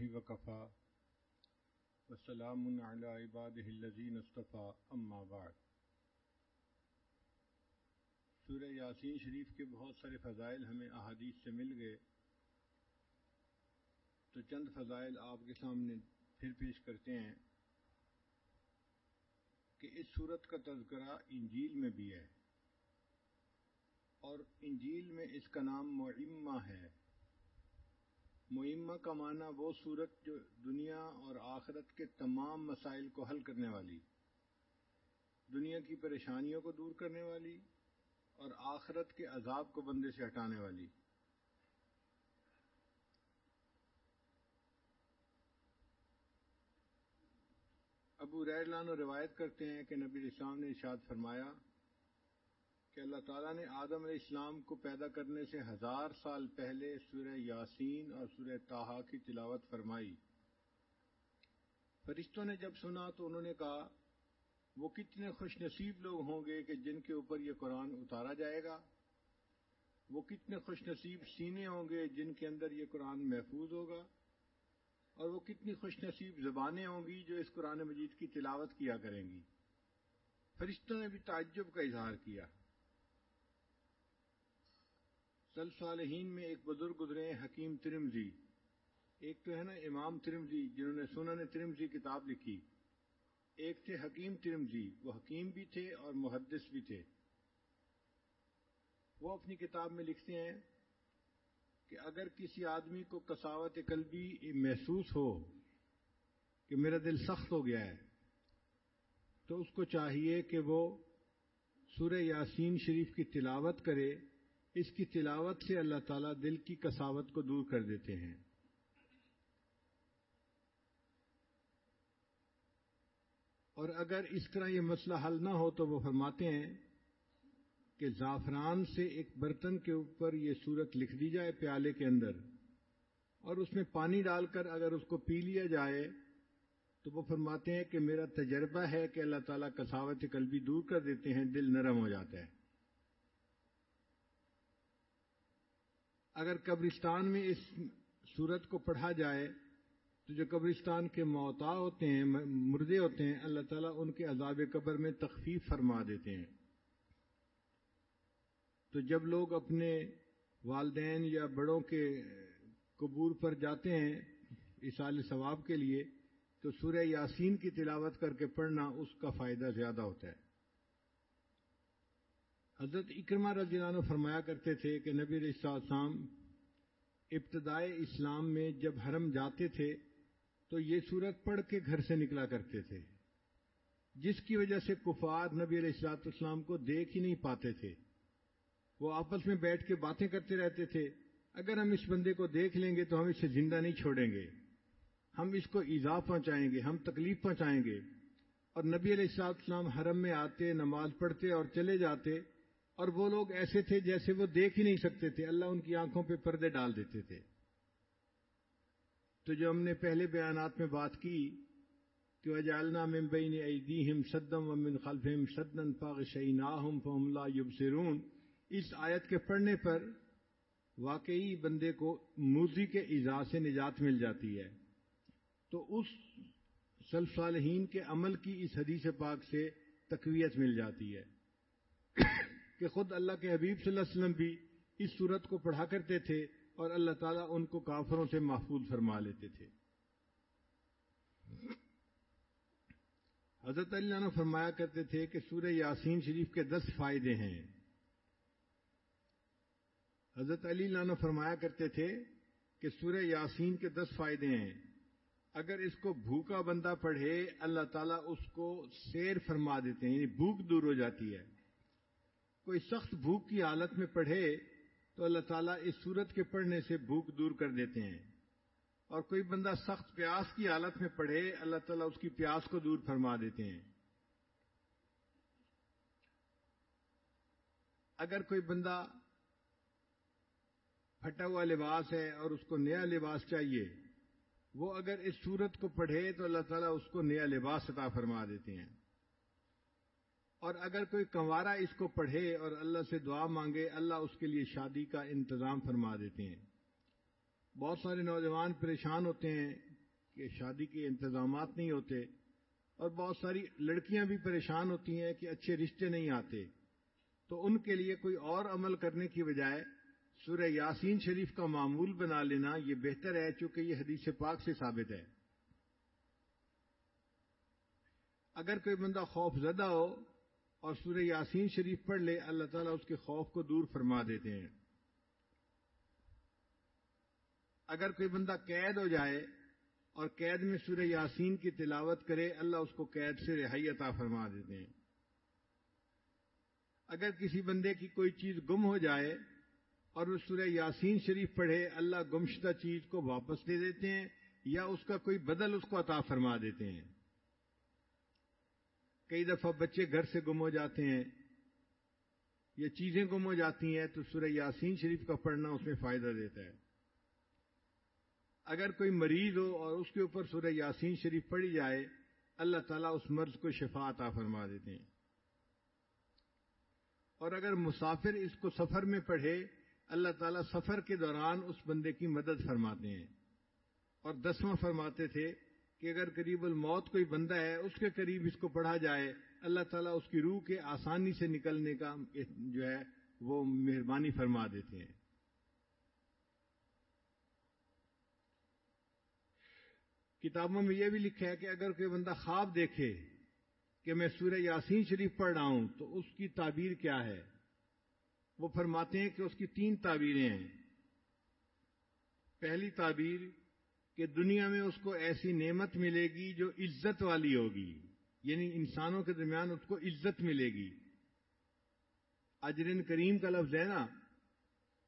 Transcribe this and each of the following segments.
اللہ وکفا وسلام علی عباده الذین اصطفى اما بعد۔ سورہ یاسین شریف کے بہت سارے فضائل ہمیں احادیث سے مل گئے۔ تو چند فضائل آپ کے سامنے پھر پیش کرتے ہیں کہ اس صورت کا تذکرہ انجیل میں بھی ہے اور انجیل میں اس کا نام معمہ ہے۔ معمہ کا معنی وہ صورت جو دنیا اور آخرت کے تمام مسائل کو حل کرنے والی، دنیا کی پریشانیوں کو دور کرنے والی اور آخرت کے عذاب کو بندے سے ہٹانے والی۔ ابو ریلانو روایت کرتے ہیں کہ نبی اسلام نے ارشاد فرمایا کہ اللہ تعالیٰ نے آدم علیہ السلام کو پیدا کرنے سے ہزار سال پہلے سورہ یاسین اور سورہ تاہا کی تلاوت فرمائی۔ فرشتوں نے جب سنا تو انہوں نے کہا، وہ کتنے خوش نصیب لوگ ہوں گے کہ جن کے اوپر یہ قرآن اتارا جائے گا۔ وہ کتنے خوش نصیب سینے ہوں گے جن کے اندر یہ قرآن محفوظ ہوگا۔ اور وہ کتنی خوش نصیب زبانیں ہوں گی جو اس قرآن مجید کی تلاوت کیا کریں گی۔ فرشتوں نے بھی تعجب کا اظہار کیا۔ سل صالحین میں ایک بزرگ گزرے حکیم ترمزی ایک تو ہے نا امام ترمزی جنہوں نے سنن ترمزی کتاب لکھی۔ ایک تھے حکیم ترمزی وہ حکیم بھی تھے اور محدث بھی تھے۔ وہ اپنی کتاب میں لکھتے ہیں کہ اگر کسی آدمی کو کساوت قلبی محسوس ہو کہ میرا دل سخت ہو گیا ہے، تو اس کو چاہیے کہ وہ سورہ یاسین شریف کی تلاوت کرے۔ اس کی تلاوت سے اللہ تعالیٰ دل کی کساوت کو دور کر دیتے ہیں۔ اور اگر اس طرح یہ مسئلہ حل نہ ہو تو وہ فرماتے ہیں کہ زعفران سے ایک برتن کے اوپر یہ صورت لکھ دی جائے پیالے کے اندر اور اس میں پانی ڈال کر اگر اس کو پی لیا جائے تو وہ فرماتے ہیں کہ میرا تجربہ ہے کہ اللہ تعالیٰ کساوت قلبی دور کر دیتے ہیں، دل نرم ہو جاتا ہے۔ اگر قبرستان میں اس صورت کو پڑھا جائے، تو جو قبرستان کے موتا ہوتے ہیں مردے ہوتے ہیں، اللہ تعالیٰ ان کے عذاب قبر میں تخفیف فرما دیتے ہیں۔ تو جب لوگ اپنے والدین یا بڑوں کے قبور پر جاتے ہیں اصال ثواب کے لیے، تو سورہ یاسین کی تلاوت کر کے پڑھنا اس کا فائدہ زیادہ ہوتا ہے۔ حضرت اکرما رضی اللہ عنہ فرمایا کرتے تھے کہ نبی السلام ابتدائے اسلام میں جب حرم جاتے تھے تو یہ صورت پڑھ کے گھر سے نکلا کرتے تھے، جس کی وجہ سے کفار نبی علیہ السلاط اسلام کو دیکھ ہی نہیں پاتے تھے۔ وہ آپس میں بیٹھ کے باتیں کرتے رہتے تھے، اگر ہم اس بندے کو دیکھ لیں گے تو ہم اسے زندہ نہیں چھوڑیں گے۔ ہم اس کو ایزا پہنچائیں گے، ہم تکلیف پہنچائیں گے۔ اور نبی علیہ السلاط اسلام حرم میں آتے، نماز پڑھتے اور چلے جاتے اور وہ لوگ ایسے تھے جیسے وہ دیکھ ہی نہیں سکتے تھے۔ اللہ ان کی آنکھوں پہ پردے ڈال دیتے تھے۔ تو جو ہم نے پہلے بیانات میں بات کی، کہ وجالنا ممبئی نے ایدیم سدم ومن خلفم سدن پاغ شعیناہم فملہ یبصرون اس آیت کے پڑھنے پر واقعی بندے کو موزی کے ایزا سے نجات مل جاتی ہے۔ تو اس سلف صالحین کے عمل کی اس حدیث پاک سے تقویت مل جاتی ہے۔ کہ خود اللہ کے حبیب صلی اللہ علیہ وسلم بھی اس صورت کو پڑھا کرتے تھے اور اللہ تعالیٰ ان کو کافروں سے محفوظ فرما لیتے تھے۔ حضرت اللہ نے فرمایا کرتے تھے کہ سورہ یاسین شریف کے دس فائدے ہیں۔ حضرت علی نے فرمایا کرتے تھے کہ سورہ یاسین کے دس فائدے ہیں۔ اگر اس کو بھوکا بندہ پڑھے، اللہ تعالیٰ اس کو سیر فرما دیتے ہیں یعنی بھوک دور ہو جاتی ہے۔ کوئی سخت بھوک کی حالت میں پڑھے تو اللہ تعالیٰ اس صورت کے پڑھنے سے بھوک دور کر دیتے ہیں۔ اور کوئی بندہ سخت پیاس کی حالت میں پڑھے اللہ تعالیٰ اس کی پیاس کو دور فرما دیتے ہیں۔ اگر کوئی بندہ پھٹا ہوا لباس ہے اور اس کو نیا لباس چاہیے، وہ اگر اس صورت کو پڑھے تو اللہ تعالیٰ اس کو نیا لباس عطا فرما دیتے ہیں۔ اور اگر کوئی کنوارا اس کو پڑھے اور اللہ سے دعا مانگے، اللہ اس کے لیے شادی کا انتظام فرما دیتے ہیں۔ بہت سارے نوجوان پریشان ہوتے ہیں کہ شادی کے انتظامات نہیں ہوتے، اور بہت ساری لڑکیاں بھی پریشان ہوتی ہیں کہ اچھے رشتے نہیں آتے۔ تو ان کے لیے کوئی اور عمل کرنے کی بجائے سورہ یاسین شریف کا معمول بنا لینا یہ بہتر ہے، چونکہ یہ حدیث پاک سے ثابت ہے۔ اگر کوئی بندہ خوف زدہ ہو اور سورہ یاسین شریف پڑھ لے، اللہ تعالیٰ اس کے خوف کو دور فرما دیتے ہیں۔ اگر کوئی بندہ قید ہو جائے اور قید میں سورہ یاسین کی تلاوت کرے، اللہ اس کو قید سے رہائی عطا فرما دیتے ہیں۔ اگر کسی بندے کی کوئی چیز گم ہو جائے اور وہ سورہ یاسین شریف پڑھے، اللہ گمشدہ چیز کو واپس دے دیتے ہیں یا اس کا کوئی بدل اس کو عطا فرما دیتے ہیں۔ کئی دفعہ بچے گھر سے گم ہو جاتے ہیں یہ چیزیں گم ہو جاتی ہیں تو سورہ یاسین شریف کا پڑھنا اس میں فائدہ دیتا ہے۔ اگر کوئی مریض ہو اور اس کے اوپر سورہ یاسین شریف پڑھی جائے، اللہ تعالیٰ اس مرض کو شفا عطا فرما دیتے ہیں۔ اور اگر مسافر اس کو سفر میں پڑھے، اللہ تعالیٰ سفر کے دوران اس بندے کی مدد فرماتے ہیں۔ اور دسواں فرماتے تھے کہ اگر قریب الموت کوئی بندہ ہے، اس کے قریب اس کو پڑھا جائے، اللہ تعالیٰ اس کی روح کے آسانی سے نکلنے کا جو ہے، وہ مہربانی فرما دیتے ہیں۔ کتابوں میں یہ بھی لکھا ہے کہ اگر کوئی بندہ خواب دیکھے کہ میں سورہ یاسین شریف پڑھ رہا ہوں، تو اس کی تعبیر کیا ہے؟ وہ فرماتے ہیں کہ اس کی تین تعبیریں ہیں۔ پہلی تعبیر کہ دنیا میں اس کو ایسی نعمت ملے گی جو عزت والی ہوگی۔ یعنی انسانوں کے درمیان اس کو عزت ملے گی۔ اجرن کریم کا لفظ ہے نا؟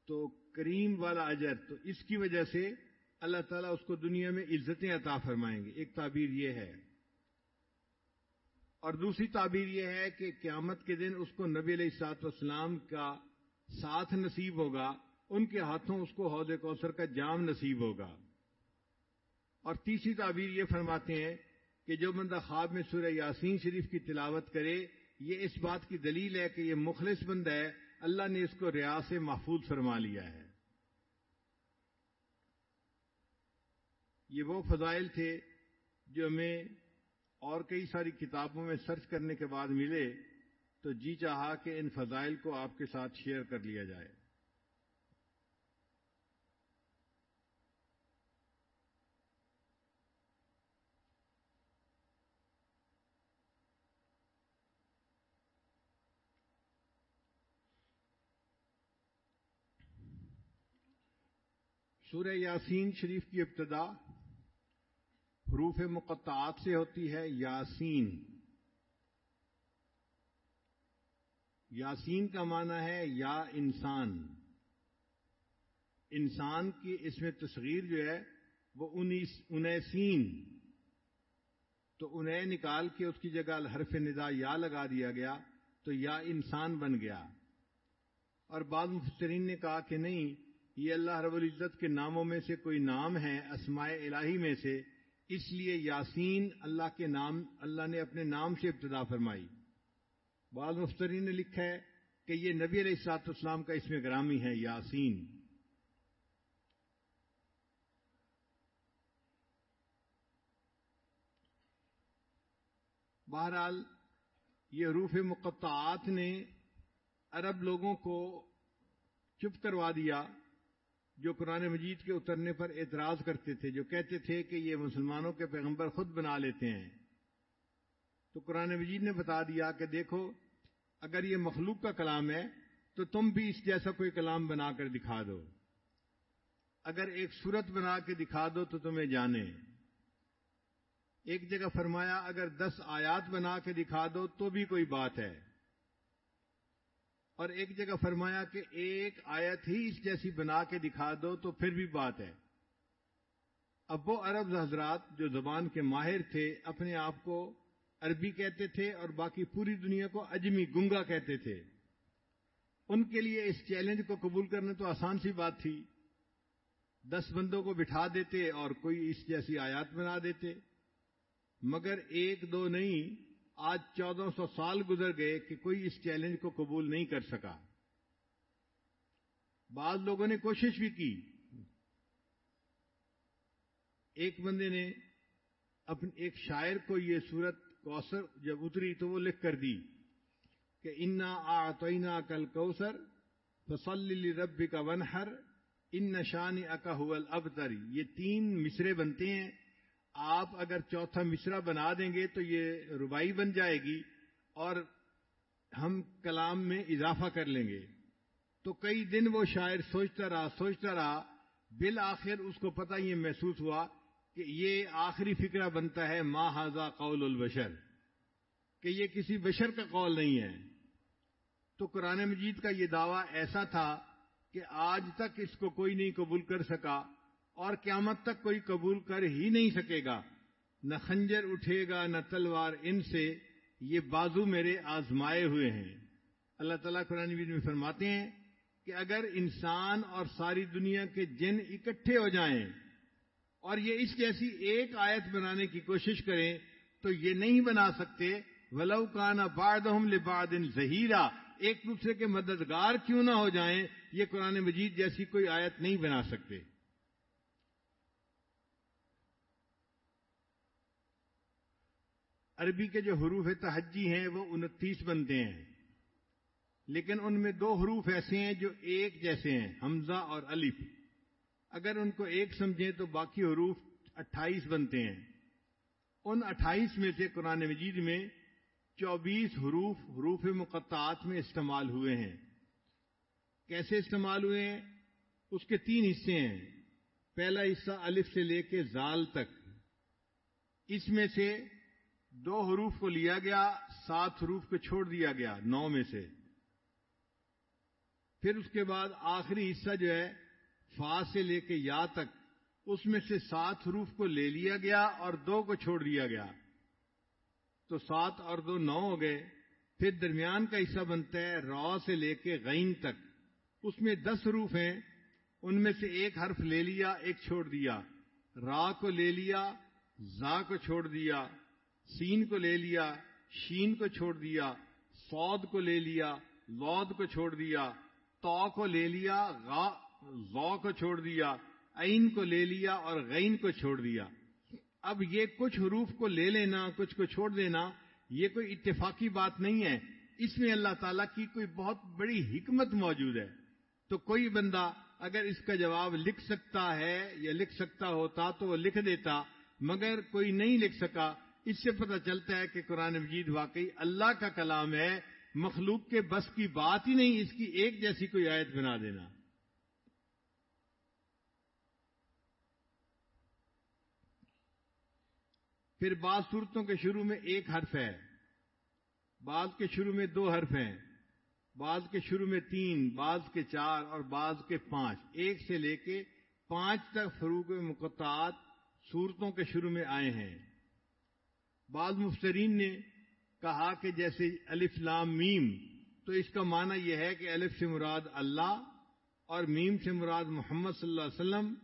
تو کریم والا اجر، تو اس کی وجہ سے اللہ تعالیٰ اس کو دنیا میں عزتیں عطا فرمائیں گے۔ ایک تعبیر یہ ہے۔ اور دوسری تعبیر یہ ہے کہ قیامت کے دن اس کو نبی علیہ السلاط والسلام کا ساتھ نصیب ہوگا۔ ان کے ہاتھوں اس کو حوض کوثر کا جام نصیب ہوگا۔ اور تیسری تعبیر یہ فرماتے ہیں کہ جو بندہ خواب میں سورہ یاسین شریف کی تلاوت کرے، یہ اس بات کی دلیل ہے کہ یہ مخلص بندہ ہے، اللہ نے اس کو ریاض سے محفوظ فرما لیا ہے۔ یہ وہ فضائل تھے جو ہمیں اور کئی ساری کتابوں میں سرچ کرنے کے بعد ملے تو جی چاہا کہ ان فضائل کو آپ کے ساتھ شیئر کر لیا جائے۔ سورہ یاسین شریف کی ابتدا حروف مقطعات سے ہوتی ہے، یاسین۔ یاسین کا معنی ہے یا انسان۔ انسان کی اس میں تصغیر جو ہے، وہ انیسین۔ تو انہیں نکال کے اس کی جگہ الحرف ندا یا لگا دیا گیا، تو یا انسان بن گیا۔ اور بعض مفسرین نے کہا کہ نہیں یہ اللہ رب العزت کے ناموں میں سے کوئی نام ہے اسماء الہی میں سے، اس لیے یاسین اللہ کے نام، اللہ نے اپنے نام سے ابتدا فرمائی۔ بعض مفترین نے لکھا ہے کہ یہ نبی علیہ السلاط اسلام کا اس میں گرامی ہے، یاسین۔ بہرحال، یہ روف مقطعات نے عرب لوگوں کو چپ کروا دیا۔ جو قرآن مجید کے اترنے پر اعتراض کرتے تھے، جو کہتے تھے کہ یہ مسلمانوں کے پیغمبر خود بنا لیتے ہیں۔ تو قرآن مجید نے بتا دیا کہ دیکھو، اگر یہ مخلوق کا کلام ہے، تو تم بھی اس جیسا کوئی کلام بنا کر دکھا دو۔ اگر ایک صورت بنا کے دکھا دو تو تمہیں جانے۔ ایک جگہ فرمایا، اگر دس آیات بنا کے دکھا دو تو بھی کوئی بات ہے۔ اور ایک جگہ فرمایا کہ ایک آیت ہی اس جیسی بنا کے دکھا دو تو پھر بھی بات ہے۔ اب وہ عرب حضرات جو زبان کے ماہر تھے، اپنے آپ کو عربی کہتے تھے اور باقی پوری دنیا کو اجمی گنگا کہتے تھے۔ ان کے لیے اس چیلنج کو قبول کرنا تو آسان سی بات تھی۔ دس بندوں کو بٹھا دیتے اور کوئی اس جیسی آیات بنا دیتے۔ مگر ایک دو نہیں آج چودہ سو سال گزر گئے کہ کوئی اس چیلنج کو قبول نہیں کر سکا۔ بعض لوگوں نے کوشش بھی کی۔ ایک بندے نے اپنے ایک شاعر کو یہ صورت کوثر جب اتری تو وہ لکھ کر دی کہ انا آتوئنا کل کوثر فصلی رب کا ونہر ان نشان اکا حول یہ تین مصرے بنتے ہیں۔ آپ اگر چوتھا مصرا بنا دیں گے تو یہ ربائی بن جائے گی اور ہم کلام میں اضافہ کر لیں گے۔ تو کئی دن وہ شاعر سوچتا رہا سوچتا رہا، بالآخر اس کو پتہ یہ محسوس ہوا کہ یہ آخری فکرہ بنتا ہے، ما حاضہ قول البشر۔ کہ یہ کسی بشر کا قول نہیں ہے۔ تو قرآن مجید کا یہ دعویٰ ایسا تھا کہ آج تک اس کو کوئی نہیں قبول کر سکا۔ اور قیامت تک کوئی قبول کر ہی نہیں سکے گا۔ نہ خنجر اٹھے گا، نہ تلوار ان سے۔ یہ بازو میرے آزمائے ہوئے ہیں۔ اللہ تعالیٰ قرآن مجید میں فرماتے ہیں کہ اگر انسان اور ساری دنیا کے جن اکٹھے ہو جائیں اور یہ اس جیسی ایک آیت بنانے کی کوشش کریں تو یہ نہیں بنا سکتے۔ ولو کانا باد لباد ظہیرہ ایک دوسرے کے مددگار کیوں نہ ہو جائیں، یہ قرآن مجید جیسی کوئی آیت نہیں بنا سکتے۔ عربی کے جو حروف تحجی ہیں وہ انتیس بنتے ہیں۔ لیکن ان میں دو حروف ایسے ہیں جو ایک جیسے ہیں، حمزہ اور الف۔ اگر ان کو ایک سمجھیں تو باقی حروف اٹھائیس بنتے ہیں۔ ان اٹھائیس میں سے قرآن مجید میں چوبیس حروف حروف مقطعات میں استعمال ہوئے ہیں۔ کیسے استعمال ہوئے ہیں؟ اس کے تین حصے ہیں۔ پہلا حصہ الف سے لے کے زال تک۔ اس میں سے دو حروف کو لیا گیا، سات حروف کو چھوڑ دیا گیا، نو میں سے۔ پھر اس کے بعد آخری حصہ جو ہے، فا سے لے کے یا تک، اس میں سے سات حروف کو لے لیا گیا اور دو کو چھوڑ دیا گیا۔ تو سات اور دو نو ہو گئے۔ پھر درمیان کا حصہ بنتا ہے را سے لے کے غین تک۔ اس میں دس حروف ہیں، ان میں سے ایک حرف لے لیا، ایک چھوڑ دیا۔ را کو لے لیا، زا کو چھوڑ دیا۔ سین کو لے لیا، شین کو چھوڑ دیا، سود کو لے لیا، لود کو چھوڑ دیا تو کو لے لیا، غا کو چھوڑ دیا، عین کو لے لیا اور غین کو چھوڑ دیا۔ اب یہ کچھ حروف کو لے لینا، کچھ کو چھوڑ دینا، یہ کوئی اتفاقی بات نہیں ہے۔ اس میں اللہ تعالیٰ کی کوئی بہت بڑی حکمت موجود ہے۔ تو کوئی بندہ اگر اس کا جواب لکھ سکتا ہے یا لکھ سکتا ہوتا تو وہ لکھ دیتا، مگر کوئی نہیں لکھ سکا۔ اس سے پتہ چلتا ہے کہ قرآن مجید واقعی اللہ کا کلام ہے، مخلوق کے بس کی بات ہی نہیں، اس کی ایک جیسی کوئی آیت بنا دینا۔ پھر بعض صورتوں کے شروع میں ایک حرف ہے، بعض کے شروع میں دو حرف ہیں، بعض کے شروع میں تین، بعض کے چار اور بعض کے پانچ۔ ایک سے لے کے پانچ تک فروغ مقطعات صورتوں کے شروع میں آئے ہیں۔ بعض مفترین نے کہا کہ جیسے الف لام میم، تو اس کا معنی یہ ہے کہ الف سے مراد اللہ اور میم سے مراد محمد صلی اللہ علیہ وسلم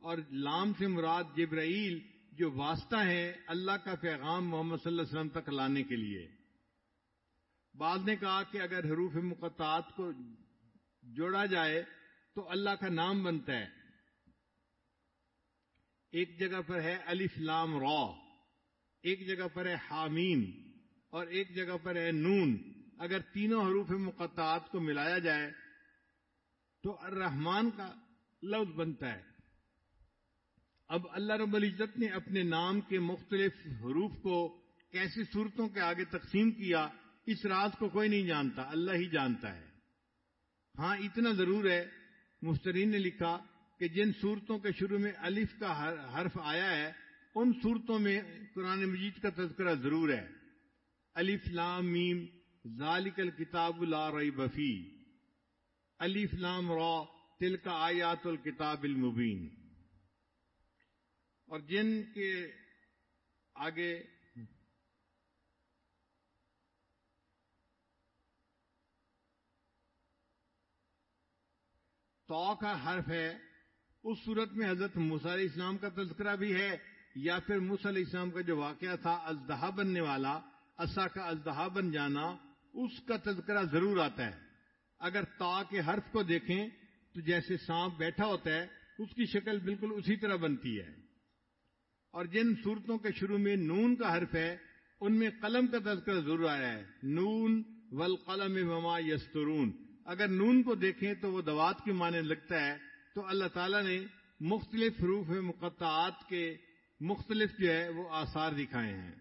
اور لام سے مراد جبرائیل، جو واسطہ ہے اللہ کا پیغام محمد صلی اللہ علیہ وسلم تک لانے کے لیے۔ بعض نے کہا کہ اگر حروف مقطعات کو جوڑا جائے تو اللہ کا نام بنتا ہے۔ ایک جگہ پر ہے الف لام را۔ ایک جگہ پر ہے حامیم اور ایک جگہ پر ہے نون۔ اگر تینوں حروف مقطعات کو ملایا جائے تو الرحمان کا لفظ بنتا ہے۔ اب اللہ رب العزت نے اپنے نام کے مختلف حروف کو کیسی صورتوں کے آگے تقسیم کیا، اس راز کو کوئی نہیں جانتا، اللہ ہی جانتا ہے۔ ہاں اتنا ضرور ہے مسترین نے لکھا کہ جن صورتوں کے شروع میں الف کا حرف آیا ہے ان صورتوں میں قرآن مجید کا تذکرہ ضرور ہے۔ الف لام میم، ذالک الکتاب لا ریب فی۔ الف لام را تل کا آیات الکتاب المبین۔ اور جن کے آگے تو کا حرف ہے، اس صورت میں حضرت علیہ اسلام کا تذکرہ بھی ہے۔ یا پھر علیہ السلام کا جو واقعہ تھا ازدہا بننے والا اسا کا ازدہا بن جانا، اس کا تذکرہ ضرور آتا ہے۔ اگر تا کے حرف کو دیکھیں، تو جیسے سانپ بیٹھا ہوتا ہے، اس کی شکل بالکل اسی طرح بنتی ہے۔ اور جن صورتوں کے شروع میں نون کا حرف ہے، ان میں قلم کا تذکرہ ضرور آیا ہے۔ نون والقلم وما یسترون۔ اگر نون کو دیکھیں، تو وہ دوات کے معنی لگتا ہے۔ تو اللہ تعالیٰ نے مختلف حروف مقطعات کے مختلف جو ہے وہ آثار دکھائے ہیں۔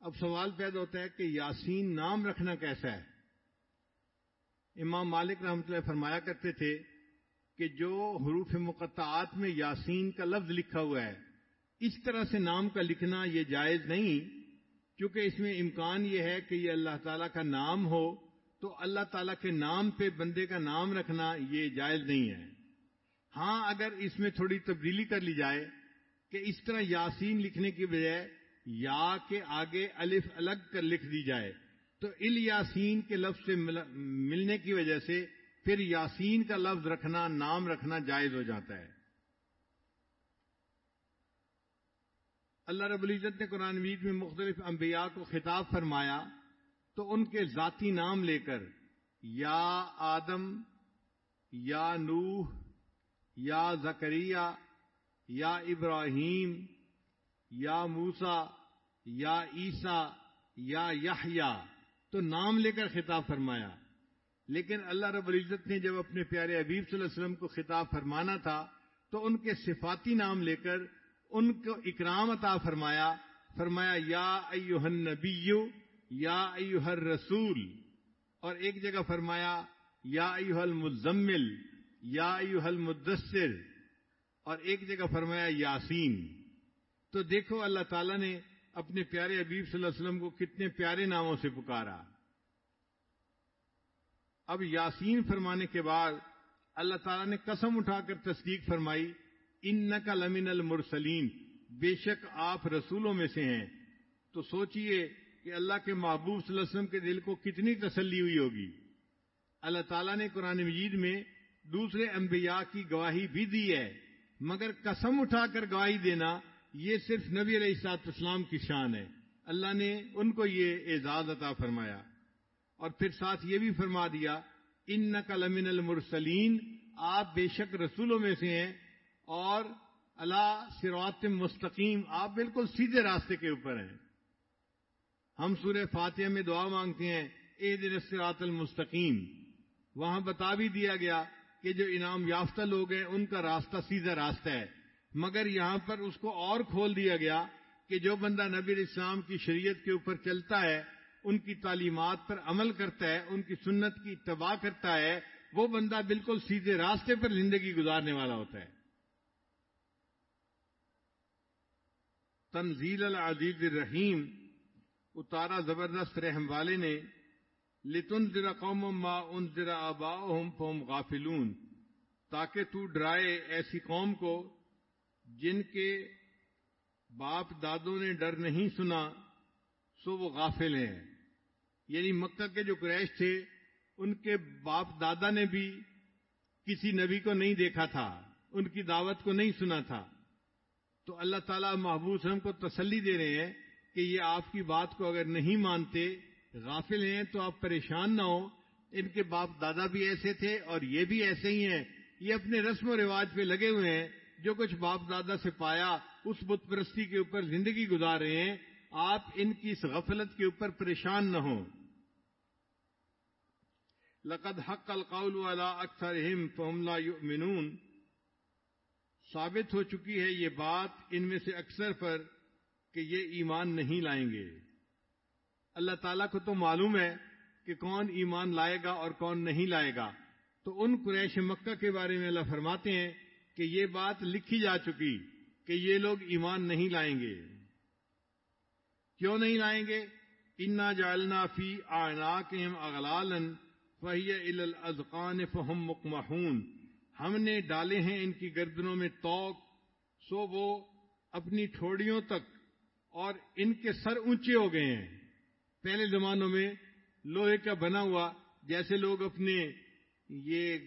اب سوال پیدا ہوتا ہے کہ یاسین نام رکھنا کیسا ہے؟ امام مالک رحمۃ اللہ فرمایا کرتے تھے کہ جو حروف مقطعات میں یاسین کا لفظ لکھا ہوا ہے اس طرح سے نام کا لکھنا یہ جائز نہیں، کیونکہ اس میں امکان یہ ہے کہ یہ اللہ تعالیٰ کا نام ہو، تو اللہ تعالیٰ کے نام پہ بندے کا نام رکھنا یہ جائز نہیں ہے۔ ہاں اگر اس میں تھوڑی تبدیلی کر لی جائے کہ اس طرح یاسین لکھنے کی بجائے یا کے آگے الف الگ کر لکھ دی جائے، تو ال یاسین کے لفظ سے ملنے کی وجہ سے پھر یاسین کا لفظ رکھنا، نام رکھنا جائز ہو جاتا ہے۔ اللہ رب العزت نے قرآن وید میں مختلف انبیاء کو خطاب فرمایا تو ان کے ذاتی نام لے کر یا آدم، یا نوح، یا زکریہ، یا ابراہیم، یا موسا یا عیسیٰ، یا یحیا تو نام لے کر خطاب فرمایا۔ لیکن اللہ رب العزت نے جب اپنے پیارے حبیب صلی اللہ علیہ وسلم کو خطاب فرمانا تھا تو ان کے صفاتی نام لے کر ان کو اکرام عطا فرمایا فرمایا، یا ایوہ النبی، یا ایوہ الرسول۔ اور ایک جگہ فرمایا، یا ایوہ المزمل، یا ایوہ المدثر۔ اور ایک جگہ فرمایا، یاسین۔ تو دیکھو، اللہ تعالیٰ نے اپنے پیارے حبیب صلی اللہ علیہ وسلم کو کتنے پیارے ناموں سے پکارا۔ اب یاسین فرمانے کے بعد اللہ تعالیٰ نے قسم اٹھا کر تصدیق فرمائی ان لمن المرسلین، بے شک آپ رسولوں میں سے ہیں۔ تو سوچئے کہ اللہ کے محبوب صلی اللہ علیہ وسلم کے دل کو کتنی تسلی ہوئی ہوگی۔ اللہ تعالیٰ نے قرآن مجید میں دوسرے انبیاء کی گواہی بھی دی ہے، مگر قسم اٹھا کر گواہی دینا یہ صرف نبی علیہ السلاط اسلام کی شان ہے۔ اللہ نے ان کو یہ اعزاز عطا فرمایا۔ اور پھر ساتھ یہ بھی فرما دیا ان نقل المرسلین، آپ بے شک رسولوں میں سے ہیں۔ اور اللہ سروات مستقیم، آپ بالکل سیدھے راستے کے اوپر ہیں۔ ہم سورہ فاتحہ میں دعا مانگتے ہیں اے دن سرات المستقیم۔ وہاں بتا بھی دیا گیا کہ جو انعام یافتہ لوگ ہیں، ان کا راستہ سیدھا راستہ ہے۔ مگر یہاں پر اس کو اور کھول دیا گیا کہ جو بندہ نبی اسلام کی شریعت کے اوپر چلتا ہے، ان کی تعلیمات پر عمل کرتا ہے، ان کی سنت کی اتباع کرتا ہے، وہ بندہ بالکل سیدھے راستے پر زندگی گزارنے والا ہوتا ہے۔ تنزیل العزیز الرحیم، اتارا زبردست رحم والے نے لتن ذرا قوم ما ان ذرا آبا فوم غافلون، تاکہ تو ڈرائے ایسی قوم کو جن کے باپ دادوں نے ڈر نہیں سنا، سو وہ غافل ہیں۔ یعنی مکہ کے جو قریش تھے، ان کے باپ دادا نے بھی کسی نبی کو نہیں دیکھا تھا، ان کی دعوت کو نہیں سنا تھا۔ تو اللہ تعالیٰ محبوب ہم کو تسلی دے رہے ہیں کہ یہ آپ کی بات کو اگر نہیں مانتے، غافل ہیں تو آپ پریشان نہ ہو ان کے باپ دادا بھی ایسے تھے اور یہ بھی ایسے ہی ہیں۔ یہ اپنے رسم و رواج پہ لگے ہوئے ہیں۔ جو کچھ باپ دادا سے پایا، اس بت پرستی کے اوپر زندگی گزار رہے ہیں۔ آپ ان کی اس غفلت کے اوپر پریشان نہ ہوں۔ لقد حق القول والا اکثر لا يؤمنون ثابت ہو چکی ہے یہ بات ان میں سے اکثر پر کہ یہ ایمان نہیں لائیں گے۔ اللہ تعالیٰ کو تو معلوم ہے کہ کون ایمان لائے گا اور کون نہیں لائے گا۔ تو ان قریش مکہ کے بارے میں اللہ فرماتے ہیں کہ یہ بات لکھی جا چکی کہ یہ لوگ ایمان نہیں لائیں گے۔ کیوں نہیں لائیں گے؟ انا جالنا فی آنا کے اغلالن فہی الازقان فہم مکمہون ہم نے ڈالے ہیں ان کی گردنوں میں توق سو وہ اپنی ٹھوڑیوں تک اور ان کے سر اونچے ہو گئے ہیں۔ پہلے زمانوں میں لوہے کا بنا ہوا، جیسے لوگ اپنے یہ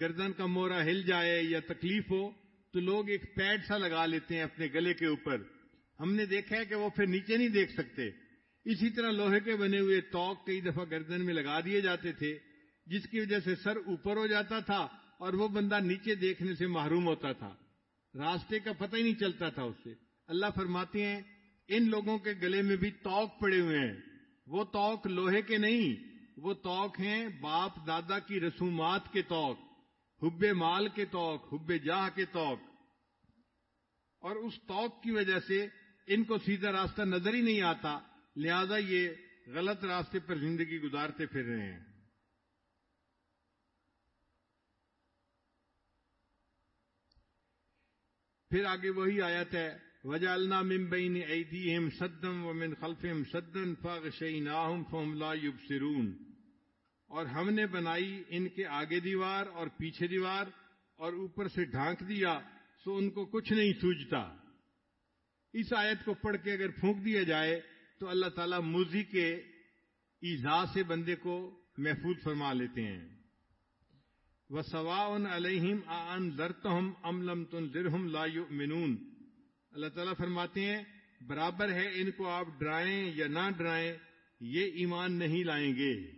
گردن کا مورا ہل جائے یا تکلیف ہو، تو لوگ ایک پیڈ سا لگا لیتے ہیں اپنے گلے کے اوپر۔ ہم نے دیکھا ہے کہ وہ پھر نیچے نہیں دیکھ سکتے۔ اسی طرح لوہے کے بنے ہوئے توق کئی دفعہ گردن میں لگا دیے جاتے تھے، جس کی وجہ سے سر اوپر ہو جاتا تھا۔ اور وہ بندہ نیچے دیکھنے سے محروم ہوتا تھا۔ راستے کا پتہ ہی نہیں چلتا تھا اس سے۔ اللہ فرماتے ہیں، ان لوگوں کے گلے میں بھی توق پڑے ہوئے ہیں۔ وہ توق لوہے کے نہیں، وہ توق ہیں باپ دادا کی رسومات کے توق حب مال کے توق حب جاہ کے توق اور اس توق کی وجہ سے ان کو سیدھا راستہ نظر ہی نہیں آتا، لہذا یہ غلط راستے پر زندگی گزارتے پھر رہے ہیں۔ پھر آگے وہی آیت ہے وجالنا ممبئی نے ایدیم سدم و من خلفم سدن فاغ شعی ناہم فملا اور ہم نے بنائی ان کے آگے دیوار اور پیچھے دیوار اور اوپر سے ڈھانک دیا سو ان کو کچھ نہیں سوجتا اس آیت کو پڑھ کے اگر پھونک دیا جائے تو اللہ تعالیٰ موزی کے ایزا سے بندے کو محفوظ فرما لیتے ہیں۔ وہ سوا ان علیہم آن درتہم املم تن زرہم لا منون اللہ تعالیٰ فرماتے ہیں، برابر ہے ان کو آپ ڈرائیں یا نہ ڈرائیں، یہ ایمان نہیں لائیں گے۔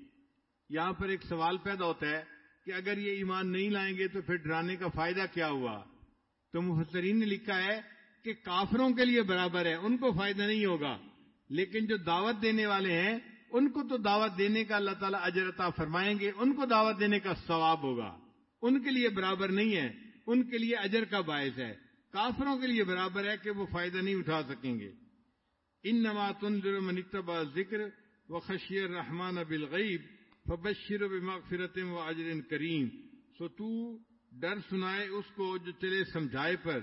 یہاں پر ایک سوال پیدا ہوتا ہے کہ اگر یہ ایمان نہیں لائیں گے تو پھر ڈرانے کا فائدہ کیا ہوا؟ تو مفسرین نے لکھا ہے کہ کافروں کے لیے برابر ہے، ان کو فائدہ نہیں ہوگا۔ لیکن جو دعوت دینے والے ہیں، ان کو تو دعوت دینے کا اللہ تعالیٰ اجرتا فرمائیں گے، ان کو دعوت دینے کا ثواب ہوگا۔ ان کے لیے برابر نہیں ہے، ان کے لیے اجر کا باعث ہے۔ کافروں کے لیے برابر ہے کہ وہ فائدہ نہیں اٹھا سکیں گے۔ ان نماتن منتبا ذکر و خشیر رحمان بالغیب فبشر بمغفرت و اجر کریم۔ سو تو ڈر سنائے اس کو جو چلے سمجھائے پر۔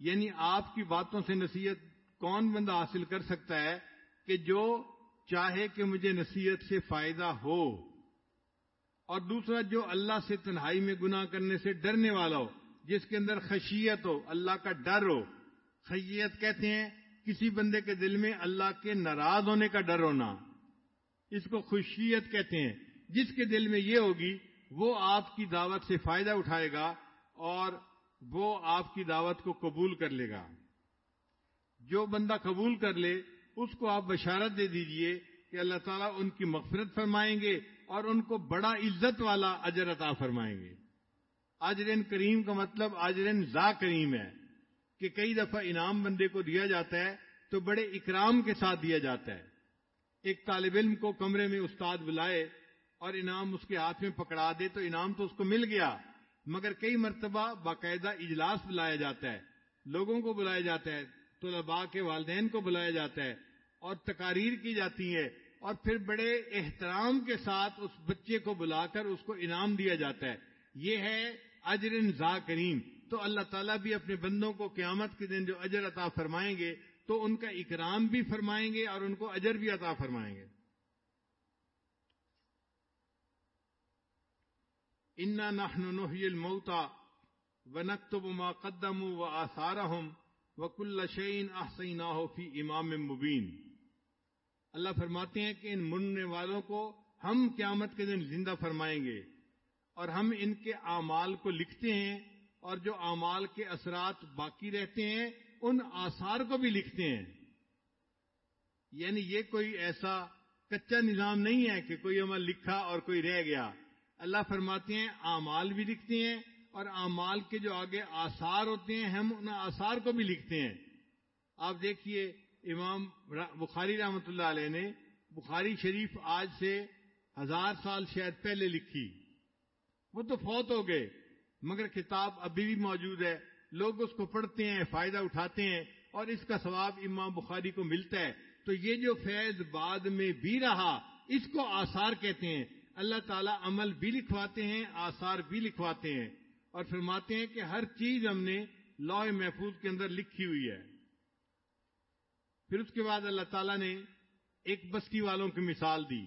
یعنی آپ کی باتوں سے نصیحت کون بندہ حاصل کر سکتا ہے کہ جو چاہے کہ مجھے نصیحت سے فائدہ ہو؟ اور دوسرا جو اللہ سے تنہائی میں گناہ کرنے سے ڈرنے والا ہو، جس کے اندر خشیت ہو، اللہ کا ڈر ہو۔ خشیت کہتے ہیں کسی بندے کے دل میں اللہ کے ناراض ہونے کا ڈر ہونا۔ اس کو خوشیت کہتے ہیں۔ جس کے دل میں یہ ہوگی، وہ آپ کی دعوت سے فائدہ اٹھائے گا اور وہ آپ کی دعوت کو قبول کر لے گا۔ جو بندہ قبول کر لے، اس کو آپ بشارت دے دیجیے کہ اللہ تعالیٰ ان کی مغفرت فرمائیں گے۔ اور ان کو بڑا عزت والا اجر عطا فرمائیں گے۔ آجرین کریم کا مطلب آجرین زا کریم ہے کہ کئی دفعہ انعام بندے کو دیا جاتا ہے تو بڑے اکرام کے ساتھ دیا جاتا ہے۔ ایک طالب علم کو کمرے میں استاد بلائے اور انعام اس کے ہاتھ میں پکڑا دے تو انعام تو اس کو مل گیا۔ مگر کئی مرتبہ باقاعدہ اجلاس بلایا جاتا ہے، لوگوں کو بلایا جاتا ہے، طلباء کے والدین کو بلایا جاتا ہے اور تقاریر کی جاتی ہے۔ اور پھر بڑے احترام کے ساتھ اس بچے کو بلا کر اس کو انعام دیا جاتا ہے۔ یہ ہے اجر ذا کریم۔ تو اللہ تعالیٰ بھی اپنے بندوں کو قیامت کے دن جو اجر عطا فرمائیں گے، تو ان کا اکرام بھی فرمائیں گے اور ان کو اجر بھی عطا فرمائیں گے۔ انا نحن نحيي الموتى ونكتب ما قدموا واثارهم وكل شيء احصيناه في امام مبين۔ اللہ فرماتے ہیں کہ ان مرنے والوں کو ہم قیامت کے دن زندہ فرمائیں گے اور ہم ان کے اعمال کو لکھتے ہیں اور جو اعمال کے اثرات باقی رہتے ہیں ان آثار کو بھی لکھتے ہیں۔ یعنی یہ کوئی ایسا کچا نظام نہیں ہے کہ کوئی عمل لکھا اور کوئی رہ گیا۔ اللہ فرماتے ہیں اعمال بھی لکھتے ہیں اور اعمال کے جو آگے آثار ہوتے ہیں، ہم ان آثار کو بھی لکھتے ہیں۔ آپ دیکھیے امام بخاری رحمۃ اللہ علیہ نے بخاری شریف آج سے ہزار سال شاید پہلے لکھی۔ وہ تو فوت ہو گئے، مگر کتاب ابھی بھی موجود ہے۔ لوگ اس کو پڑھتے ہیں، فائدہ اٹھاتے ہیں اور اس کا ثواب امام بخاری کو ملتا ہے۔ تو یہ جو فیض بعد میں بھی رہا، اس کو آثار کہتے ہیں۔ اللہ تعالیٰ عمل بھی لکھواتے ہیں، آثار بھی لکھواتے ہیں۔ اور فرماتے ہیں کہ ہر چیز ہم نے لوہ محفوظ کے اندر لکھی ہوئی ہے۔ پھر اس کے بعد اللہ تعالیٰ نے ایک بستی والوں کی مثال دی۔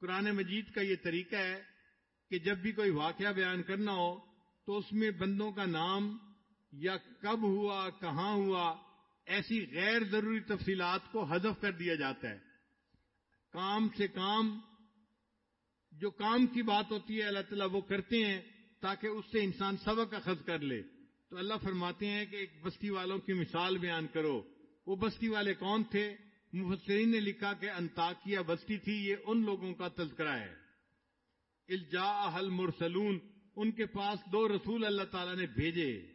قرآن مجید کا یہ طریقہ ہے کہ جب بھی کوئی واقعہ بیان کرنا ہو تو اس میں بندوں کا نام یا کب ہوا، کہاں ہوا، ایسی غیر ضروری تفصیلات کو حذف کر دیا جاتا ہے۔ کام سے کام، جو کام کی بات ہوتی ہے، اللہ تعالیٰ وہ کرتے ہیں تاکہ اس سے انسان سبق اخذ کر لے۔ تو اللہ فرماتے ہیں کہ ایک بستی والوں کی مثال بیان کرو۔ وہ بستی والے کون تھے؟ مفسرین نے لکھا کہ انتاکیہ بستی تھی، یہ ان لوگوں کا تذکرہ ہے۔ الجا حل مرسلون ان کے پاس دو رسول اللہ تعالی نے بھیجے۔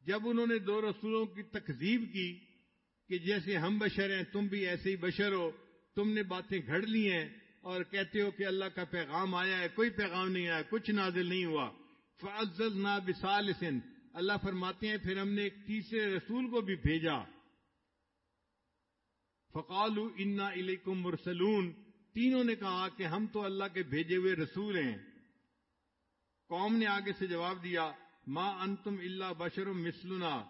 جب انہوں نے دو رسولوں کی تکذیب کی کہ جیسے ہم بشر ہیں، تم بھی ایسے ہی بشر ہو، تم نے باتیں گھڑ لی ہیں اور کہتے ہو کہ اللہ کا پیغام آیا ہے، کوئی پیغام نہیں آیا، کچھ نازل نہیں ہوا۔ فضل نہ بسال اللہ فرماتے ہیں، پھر ہم نے ایک تیسرے رسول کو بھی بھیجا۔ فقال انا علیکم مرسلون۔ تینوں نے کہا کہ ہم تو اللہ کے بھیجے ہوئے رسول ہیں۔ قوم نے آگے سے جواب دیا، ما انتم اللہ بشر مسلنا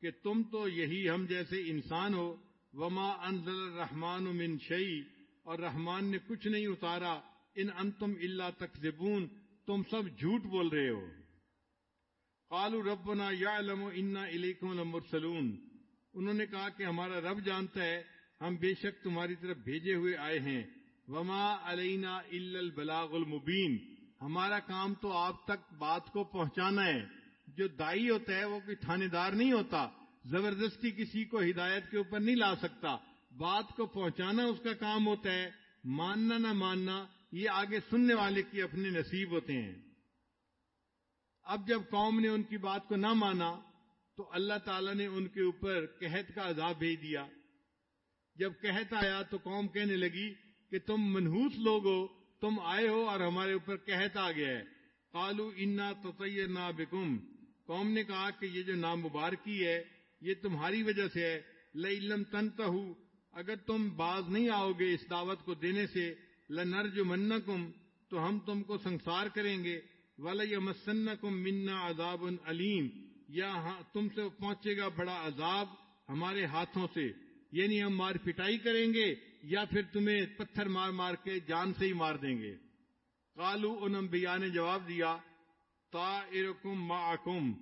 کہ تم تو یہی ہم جیسے انسان ہو۔ وما انزل الرحمن من شعی اور رحمان نے کچھ نہیں اتارا۔ ان انتم اللہ تکذبون تم سب جھوٹ بول رہے ہو۔ قالو ربنا یا علم انا علیکم لمرسلون۔ انہوں نے کہا کہ ہمارا رب جانتا ہے، ہم بے شک تمہاری طرف بھیجے ہوئے آئے ہیں۔ وما علینا الا البلاغ المبین۔ ہمارا کام تو آپ تک بات کو پہنچانا ہے۔ جو دائی ہوتا ہے وہ کوئی تھانے دار نہیں ہوتا۔ زبردستی کسی کو ہدایت کے اوپر نہیں لا سکتا۔ بات کو پہنچانا اس کا کام ہوتا ہے۔ ماننا نہ ماننا یہ آگے سننے والے کی اپنے نصیب ہوتے ہیں۔ اب جب قوم نے ان کی بات کو نہ مانا، تو اللہ تعالی نے ان کے اوپر قحط کا عذاب بھیج دیا۔ جب قحط آیا تو قوم کہنے لگی کہ تم منحوس لوگ ہو، تم آئے ہو اور ہمارے اوپر قحط آ گیا ہے۔ کالو انا تو بکم قوم نے کہا کہ یہ جو نام مبارکی ہے، یہ تمہاری وجہ سے ہے۔ لم تنتا اگر تم باز نہیں آؤ گے اس دعوت کو دینے سے لنر جو من کم تو ہم تم کو سنسار کریں گے ولی مسن کم منا عذاب علیم یا ہاں، تم سے پہنچے گا بڑا عذاب ہمارے ہاتھوں سے۔ یعنی ہم مار پٹائی کریں گے، یا پھر تمہیں پتھر مار مار کے جان سے ہی مار دیں گے۔ کالو ان انبیاء نے جواب دیا تا ارکم معکم۔